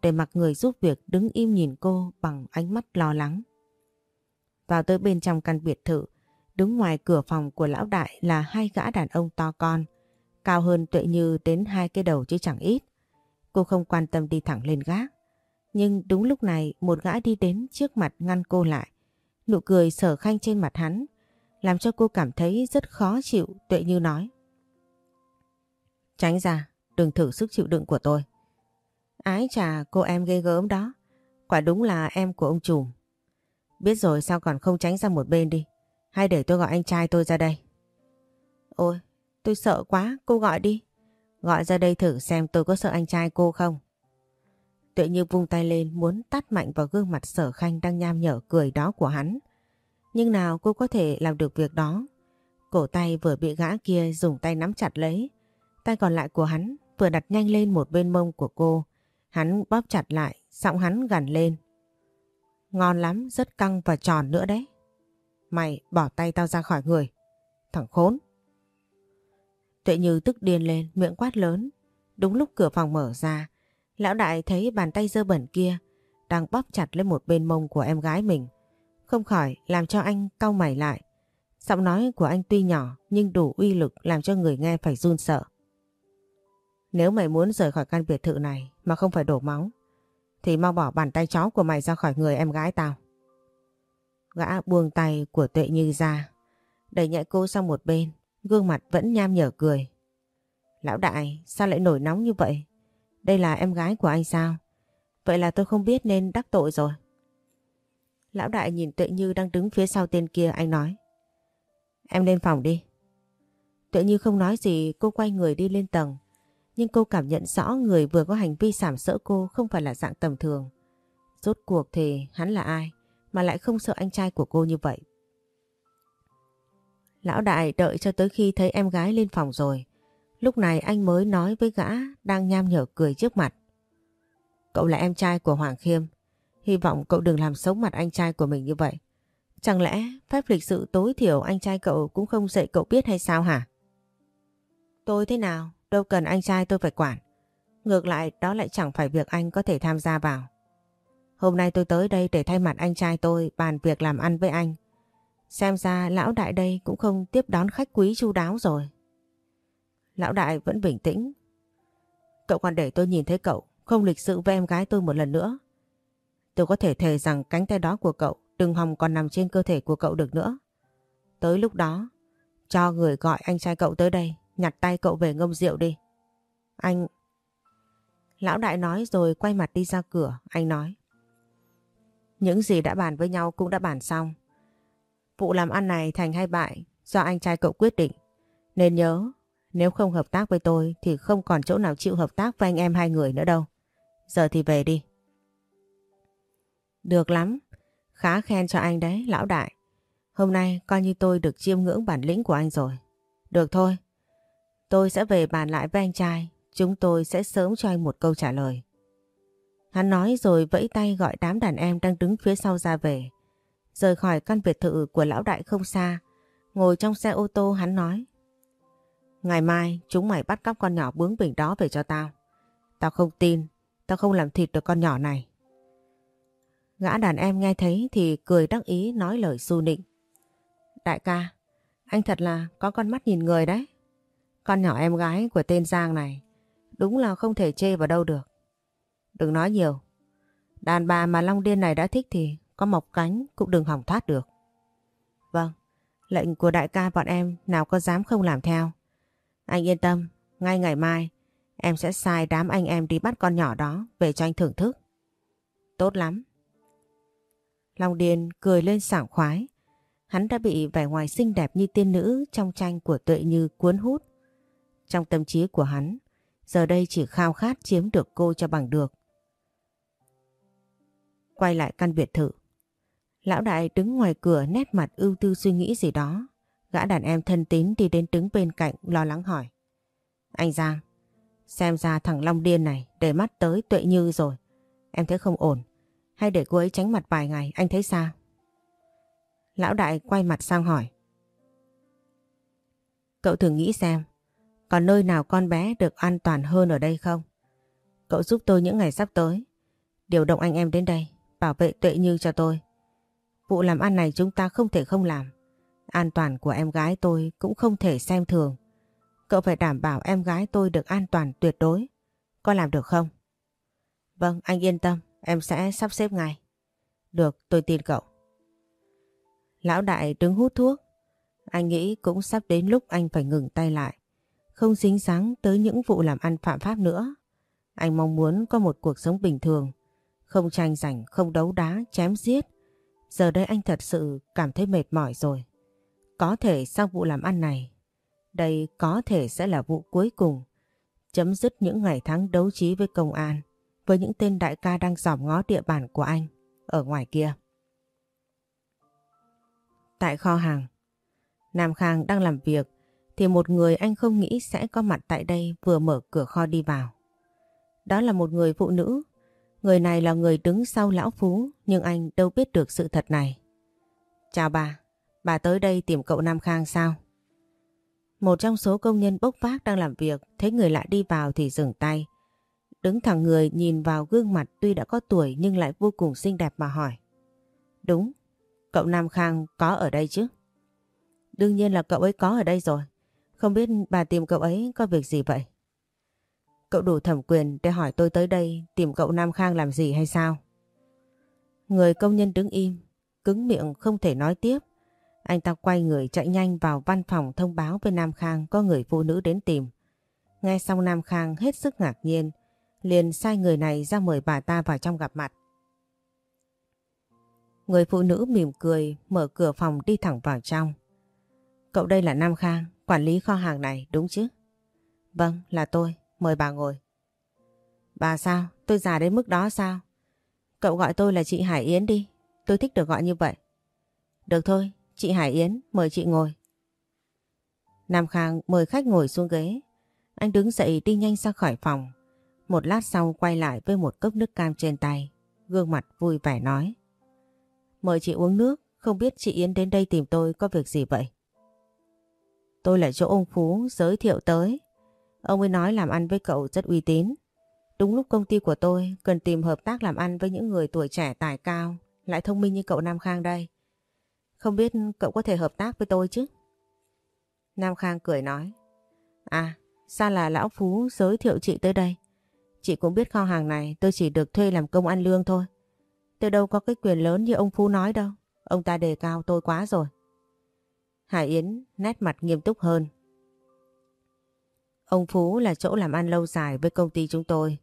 để mặc người giúp việc đứng im nhìn cô bằng ánh mắt lo lắng. Vào tới bên trong căn biệt thự, đứng ngoài cửa phòng của lão đại là hai gã đàn ông to con, cao hơn Tuệ Như đến hai cái đầu chứ chẳng ít. Cô không quan tâm đi thẳng lên gác. Nhưng đúng lúc này một gã đi đến trước mặt ngăn cô lại. Nụ cười sở khanh trên mặt hắn làm cho cô cảm thấy rất khó chịu Tuệ Như nói. Tránh ra, đừng thử sức chịu đựng của tôi. Ái chà cô em ghê gớm đó. Quả đúng là em của ông trùm. Biết rồi sao còn không tránh ra một bên đi. Hay để tôi gọi anh trai tôi ra đây. Ôi, tôi sợ quá, cô gọi đi. Gọi ra đây thử xem tôi có sợ anh trai cô không. Tuệ như vung tay lên muốn tắt mạnh vào gương mặt sở khanh đang nham nhở cười đó của hắn. Nhưng nào cô có thể làm được việc đó. Cổ tay vừa bị gã kia dùng tay nắm chặt lấy. Tay còn lại của hắn vừa đặt nhanh lên một bên mông của cô. Hắn bóp chặt lại, giọng hắn gằn lên. Ngon lắm, rất căng và tròn nữa đấy. Mày bỏ tay tao ra khỏi người. Thằng khốn. Tuệ Như tức điên lên, miệng quát lớn. Đúng lúc cửa phòng mở ra, lão đại thấy bàn tay dơ bẩn kia đang bóp chặt lên một bên mông của em gái mình. Không khỏi làm cho anh cau mày lại. Giọng nói của anh tuy nhỏ nhưng đủ uy lực làm cho người nghe phải run sợ. Nếu mày muốn rời khỏi căn biệt thự này mà không phải đổ máu, thì mau bỏ bàn tay chó của mày ra khỏi người em gái tao. Gã buông tay của tuệ như ra, đẩy nhẹ cô sang một bên, gương mặt vẫn nham nhở cười. Lão đại, sao lại nổi nóng như vậy? Đây là em gái của anh sao? Vậy là tôi không biết nên đắc tội rồi. Lão đại nhìn Tuệ Như đang đứng phía sau tên kia, anh nói. Em lên phòng đi. Tuệ Như không nói gì, cô quay người đi lên tầng. Nhưng cô cảm nhận rõ người vừa có hành vi sảm sỡ cô không phải là dạng tầm thường. Rốt cuộc thì hắn là ai mà lại không sợ anh trai của cô như vậy. Lão đại, đợi cho tới khi thấy em gái lên phòng rồi. Lúc này anh mới nói với gã đang nham nhở cười trước mặt. Cậu là em trai của Hoàng Khiêm. Hy vọng cậu đừng làm xấu mặt anh trai của mình như vậy. Chẳng lẽ phép lịch sự tối thiểu anh trai cậu cũng không dạy cậu biết hay sao hả? Tôi thế nào? Đâu cần anh trai tôi phải quản. Ngược lại, đó lại chẳng phải việc anh có thể tham gia vào. Hôm nay tôi tới đây để thay mặt anh trai tôi bàn việc làm ăn với anh. Xem ra lão đại đây cũng không tiếp đón khách quý chu đáo rồi. Lão đại vẫn bình tĩnh. Cậu còn để tôi nhìn thấy cậu, không lịch sự với em gái tôi một lần nữa. Tôi có thể thề rằng cánh tay đó của cậu đừng hòng còn nằm trên cơ thể của cậu được nữa. Tới lúc đó, cho người gọi anh trai cậu tới đây, nhặt tay cậu về ngâm rượu đi. Anh... Lão đại nói rồi quay mặt đi ra cửa, anh nói. Những gì đã bàn với nhau cũng đã bàn xong. Vụ làm ăn này thành hay bại do anh trai cậu quyết định. Nên nhớ, nếu không hợp tác với tôi thì không còn chỗ nào chịu hợp tác với anh em hai người nữa đâu. Giờ thì về đi. Được lắm, khá khen cho anh đấy, lão đại. Hôm nay coi như tôi được chiêm ngưỡng bản lĩnh của anh rồi. Được thôi, tôi sẽ về bàn lại với anh trai. Chúng tôi sẽ sớm cho anh một câu trả lời. Hắn nói rồi vẫy tay gọi đám đàn em đang đứng phía sau ra về. Rời khỏi căn biệt thự của lão đại không xa, ngồi trong xe ô tô hắn nói. Ngày mai chúng mày bắt cóc con nhỏ bướng bỉnh đó về cho tao. Tao không tin, tao không làm thịt được con nhỏ này. Gã đàn em nghe thấy thì cười đắc ý nói lời su nịnh. Đại ca, anh thật là có con mắt nhìn người đấy. Con nhỏ em gái của tên Giang này đúng là không thể chê vào đâu được. Đừng nói nhiều. Đàn bà mà Long Điên này đã thích thì có mọc cánh cũng đừng hỏng thoát được. Vâng, lệnh của đại ca bọn em nào có dám không làm theo. Anh yên tâm, ngay ngày mai em sẽ sai đám anh em đi bắt con nhỏ đó về cho anh thưởng thức. Tốt lắm. Long Điền cười lên sảng khoái. Hắn đã bị vẻ ngoài xinh đẹp như tiên nữ trong tranh của tuệ như cuốn hút. Trong tâm trí của hắn, giờ đây chỉ khao khát chiếm được cô cho bằng được. Quay lại căn biệt thự. Lão đại đứng ngoài cửa nét mặt ưu tư suy nghĩ gì đó. Gã đàn em thân tín đi đến đứng bên cạnh lo lắng hỏi. Anh Giang, xem ra thằng Long Điên này để mắt tới tuệ như rồi. Em thấy không ổn. Hay để cô ấy tránh mặt vài ngày, anh thấy sao? Lão đại quay mặt sang hỏi. Cậu thử nghĩ xem, còn nơi nào con bé được an toàn hơn ở đây không? Cậu giúp tôi những ngày sắp tới. Điều động anh em đến đây, bảo vệ tuệ như cho tôi. Vụ làm ăn này chúng ta không thể không làm. An toàn của em gái tôi cũng không thể xem thường. Cậu phải đảm bảo em gái tôi được an toàn tuyệt đối. Có làm được không? Vâng, anh yên tâm, em sẽ sắp xếp ngay. Được, tôi tin cậu. Lão đại đứng hút thuốc. Anh nghĩ cũng sắp đến lúc anh phải ngừng tay lại. Không dính dáng tới những vụ làm ăn phạm pháp nữa. Anh mong muốn có một cuộc sống bình thường. Không tranh giành, không đấu đá, chém giết. Giờ đây anh thật sự cảm thấy mệt mỏi rồi. Có thể sau vụ làm ăn này, đây có thể sẽ là vụ cuối cùng. Chấm dứt những ngày tháng đấu trí với công an, với những tên đại ca đang dòm ngó địa bàn của anh ở ngoài kia. Tại kho hàng, Nam Khang đang làm việc thì một người anh không nghĩ sẽ có mặt tại đây vừa mở cửa kho đi vào. Đó là một người phụ nữ. Người này là người đứng sau lão Phú nhưng anh đâu biết được sự thật này. Chào bà, bà tới đây tìm cậu Nam Khang sao? Một trong số công nhân bốc vác đang làm việc thấy người lạ đi vào thì dừng tay. Đứng thẳng người nhìn vào gương mặt tuy đã có tuổi nhưng lại vô cùng xinh đẹp mà hỏi. Đúng, cậu Nam Khang có ở đây chứ? Đương nhiên là cậu ấy có ở đây rồi. Không biết bà tìm cậu ấy có việc gì vậy? Cậu đủ thẩm quyền để hỏi tôi tới đây tìm cậu Nam Khang làm gì hay sao? Người công nhân đứng im, cứng miệng không thể nói tiếp. Anh ta quay người chạy nhanh vào văn phòng thông báo với Nam Khang có người phụ nữ đến tìm. Nghe xong Nam Khang hết sức ngạc nhiên, liền sai người này ra mời bà ta vào trong gặp mặt. Người phụ nữ mỉm cười mở cửa phòng đi thẳng vào trong. Cậu đây là Nam Khang, quản lý kho hàng này đúng chứ? Vâng, là tôi. Mời bà ngồi. Bà sao? Tôi già đến mức đó sao? Cậu gọi tôi là chị Hải Yến đi. Tôi thích được gọi như vậy. Được thôi, chị Hải Yến, mời chị ngồi. Nam Khang mời khách ngồi xuống ghế. Anh đứng dậy đi nhanh ra khỏi phòng. Một lát sau quay lại với một cốc nước cam trên tay. gương mặt vui vẻ nói. Mời chị uống nước, không biết chị Yến đến đây tìm tôi có việc gì vậy? Tôi là chỗ ông Phú giới thiệu tới. Ông ấy nói làm ăn với cậu rất uy tín. Đúng lúc công ty của tôi cần tìm hợp tác làm ăn với những người tuổi trẻ tài cao, lại thông minh như cậu Nam Khang đây. Không biết cậu có thể hợp tác với tôi chứ? Nam Khang cười nói. À, sao là Lão Phú giới thiệu chị tới đây? Chị cũng biết kho hàng này tôi chỉ được thuê làm công ăn lương thôi. Tôi đâu có cái quyền lớn như ông Phú nói đâu. Ông ta đề cao tôi quá rồi. Hải Yến nét mặt nghiêm túc hơn. Ông Phú là chỗ làm ăn lâu dài với công ty chúng tôi.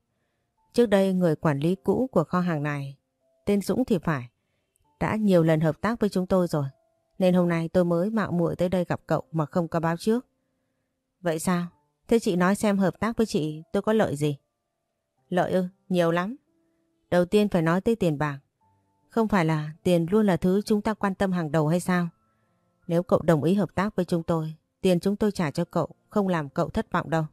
Trước đây người quản lý cũ của kho hàng này, tên Dũng thì phải, đã nhiều lần hợp tác với chúng tôi rồi. Nên hôm nay tôi mới mạo muội tới đây gặp cậu mà không có báo trước. Vậy sao? Thế chị nói xem hợp tác với chị tôi có lợi gì? Lợi ư? Nhiều lắm. Đầu tiên phải nói tới tiền bạc. Không phải là tiền luôn là thứ chúng ta quan tâm hàng đầu hay sao? Nếu cậu đồng ý hợp tác với chúng tôi, tiền chúng tôi trả cho cậu không làm cậu thất vọng đâu.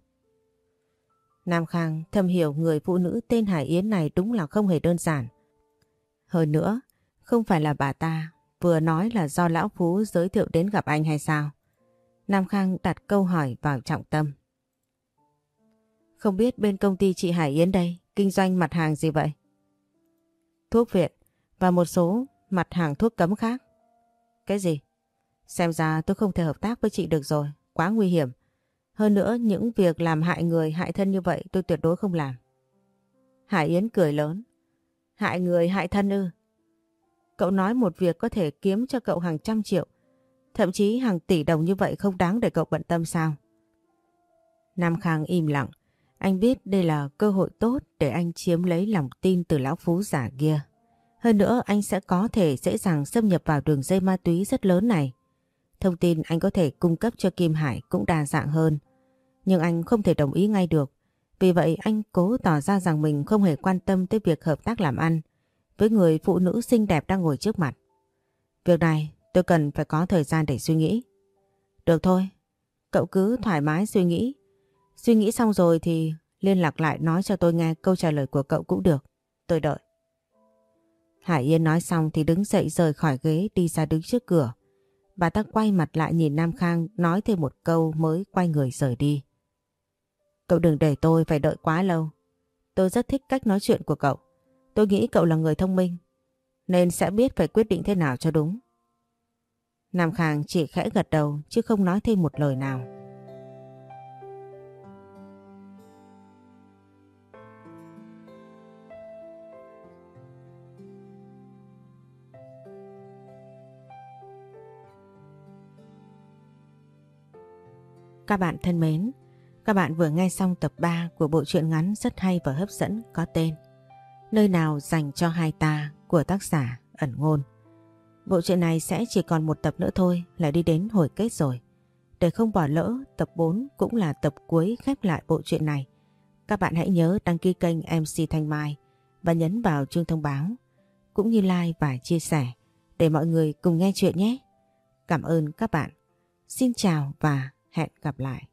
Nam Khang thầm hiểu người phụ nữ tên Hải Yến này đúng là không hề đơn giản. Hơn nữa, không phải là bà ta vừa nói là do Lão Phú giới thiệu đến gặp anh hay sao? Nam Khang đặt câu hỏi vào trọng tâm. Không biết bên công ty chị Hải Yến đây kinh doanh mặt hàng gì vậy? Thuốc viện và một số mặt hàng thuốc cấm khác. Cái gì? Xem ra tôi không thể hợp tác với chị được rồi, quá nguy hiểm. Hơn nữa những việc làm hại người hại thân như vậy tôi tuyệt đối không làm. Hải Yến cười lớn. Hại người hại thân ư? Cậu nói một việc có thể kiếm cho cậu hàng trăm triệu, thậm chí hàng tỷ đồng như vậy không đáng để cậu bận tâm sao? Nam Khang im lặng. Anh biết đây là cơ hội tốt để anh chiếm lấy lòng tin từ lão phú giả kia. Hơn nữa anh sẽ có thể dễ dàng xâm nhập vào đường dây ma túy rất lớn này. Thông tin anh có thể cung cấp cho Kim Hải cũng đa dạng hơn. Nhưng anh không thể đồng ý ngay được. Vì vậy anh cố tỏ ra rằng mình không hề quan tâm tới việc hợp tác làm ăn với người phụ nữ xinh đẹp đang ngồi trước mặt. Việc này tôi cần phải có thời gian để suy nghĩ. Được thôi, cậu cứ thoải mái suy nghĩ. Suy nghĩ xong rồi thì liên lạc lại nói cho tôi nghe câu trả lời của cậu cũng được. Tôi đợi. Hải Yên nói xong thì đứng dậy rời khỏi ghế đi ra đứng trước cửa. Bà ta quay mặt lại nhìn Nam Khang nói thêm một câu mới quay người rời đi. Cậu đừng để tôi phải đợi quá lâu. Tôi rất thích cách nói chuyện của cậu. Tôi nghĩ cậu là người thông minh, nên sẽ biết phải quyết định thế nào cho đúng. Nam Khang chỉ khẽ gật đầu chứ không nói thêm một lời nào. Các bạn thân mến, các bạn vừa nghe xong tập 3 của bộ truyện ngắn rất hay và hấp dẫn có tên Nơi nào dành cho hai ta của tác giả ẩn ngôn. Bộ truyện này sẽ chỉ còn một tập nữa thôi là đi đến hồi kết rồi. Để không bỏ lỡ, tập 4 cũng là tập cuối khép lại bộ truyện này. Các bạn hãy nhớ đăng ký kênh MC Thanh Mai và nhấn vào chuông thông báo, cũng như like và chia sẻ để mọi người cùng nghe chuyện nhé. Cảm ơn các bạn. Xin chào và hẹn gặp lại.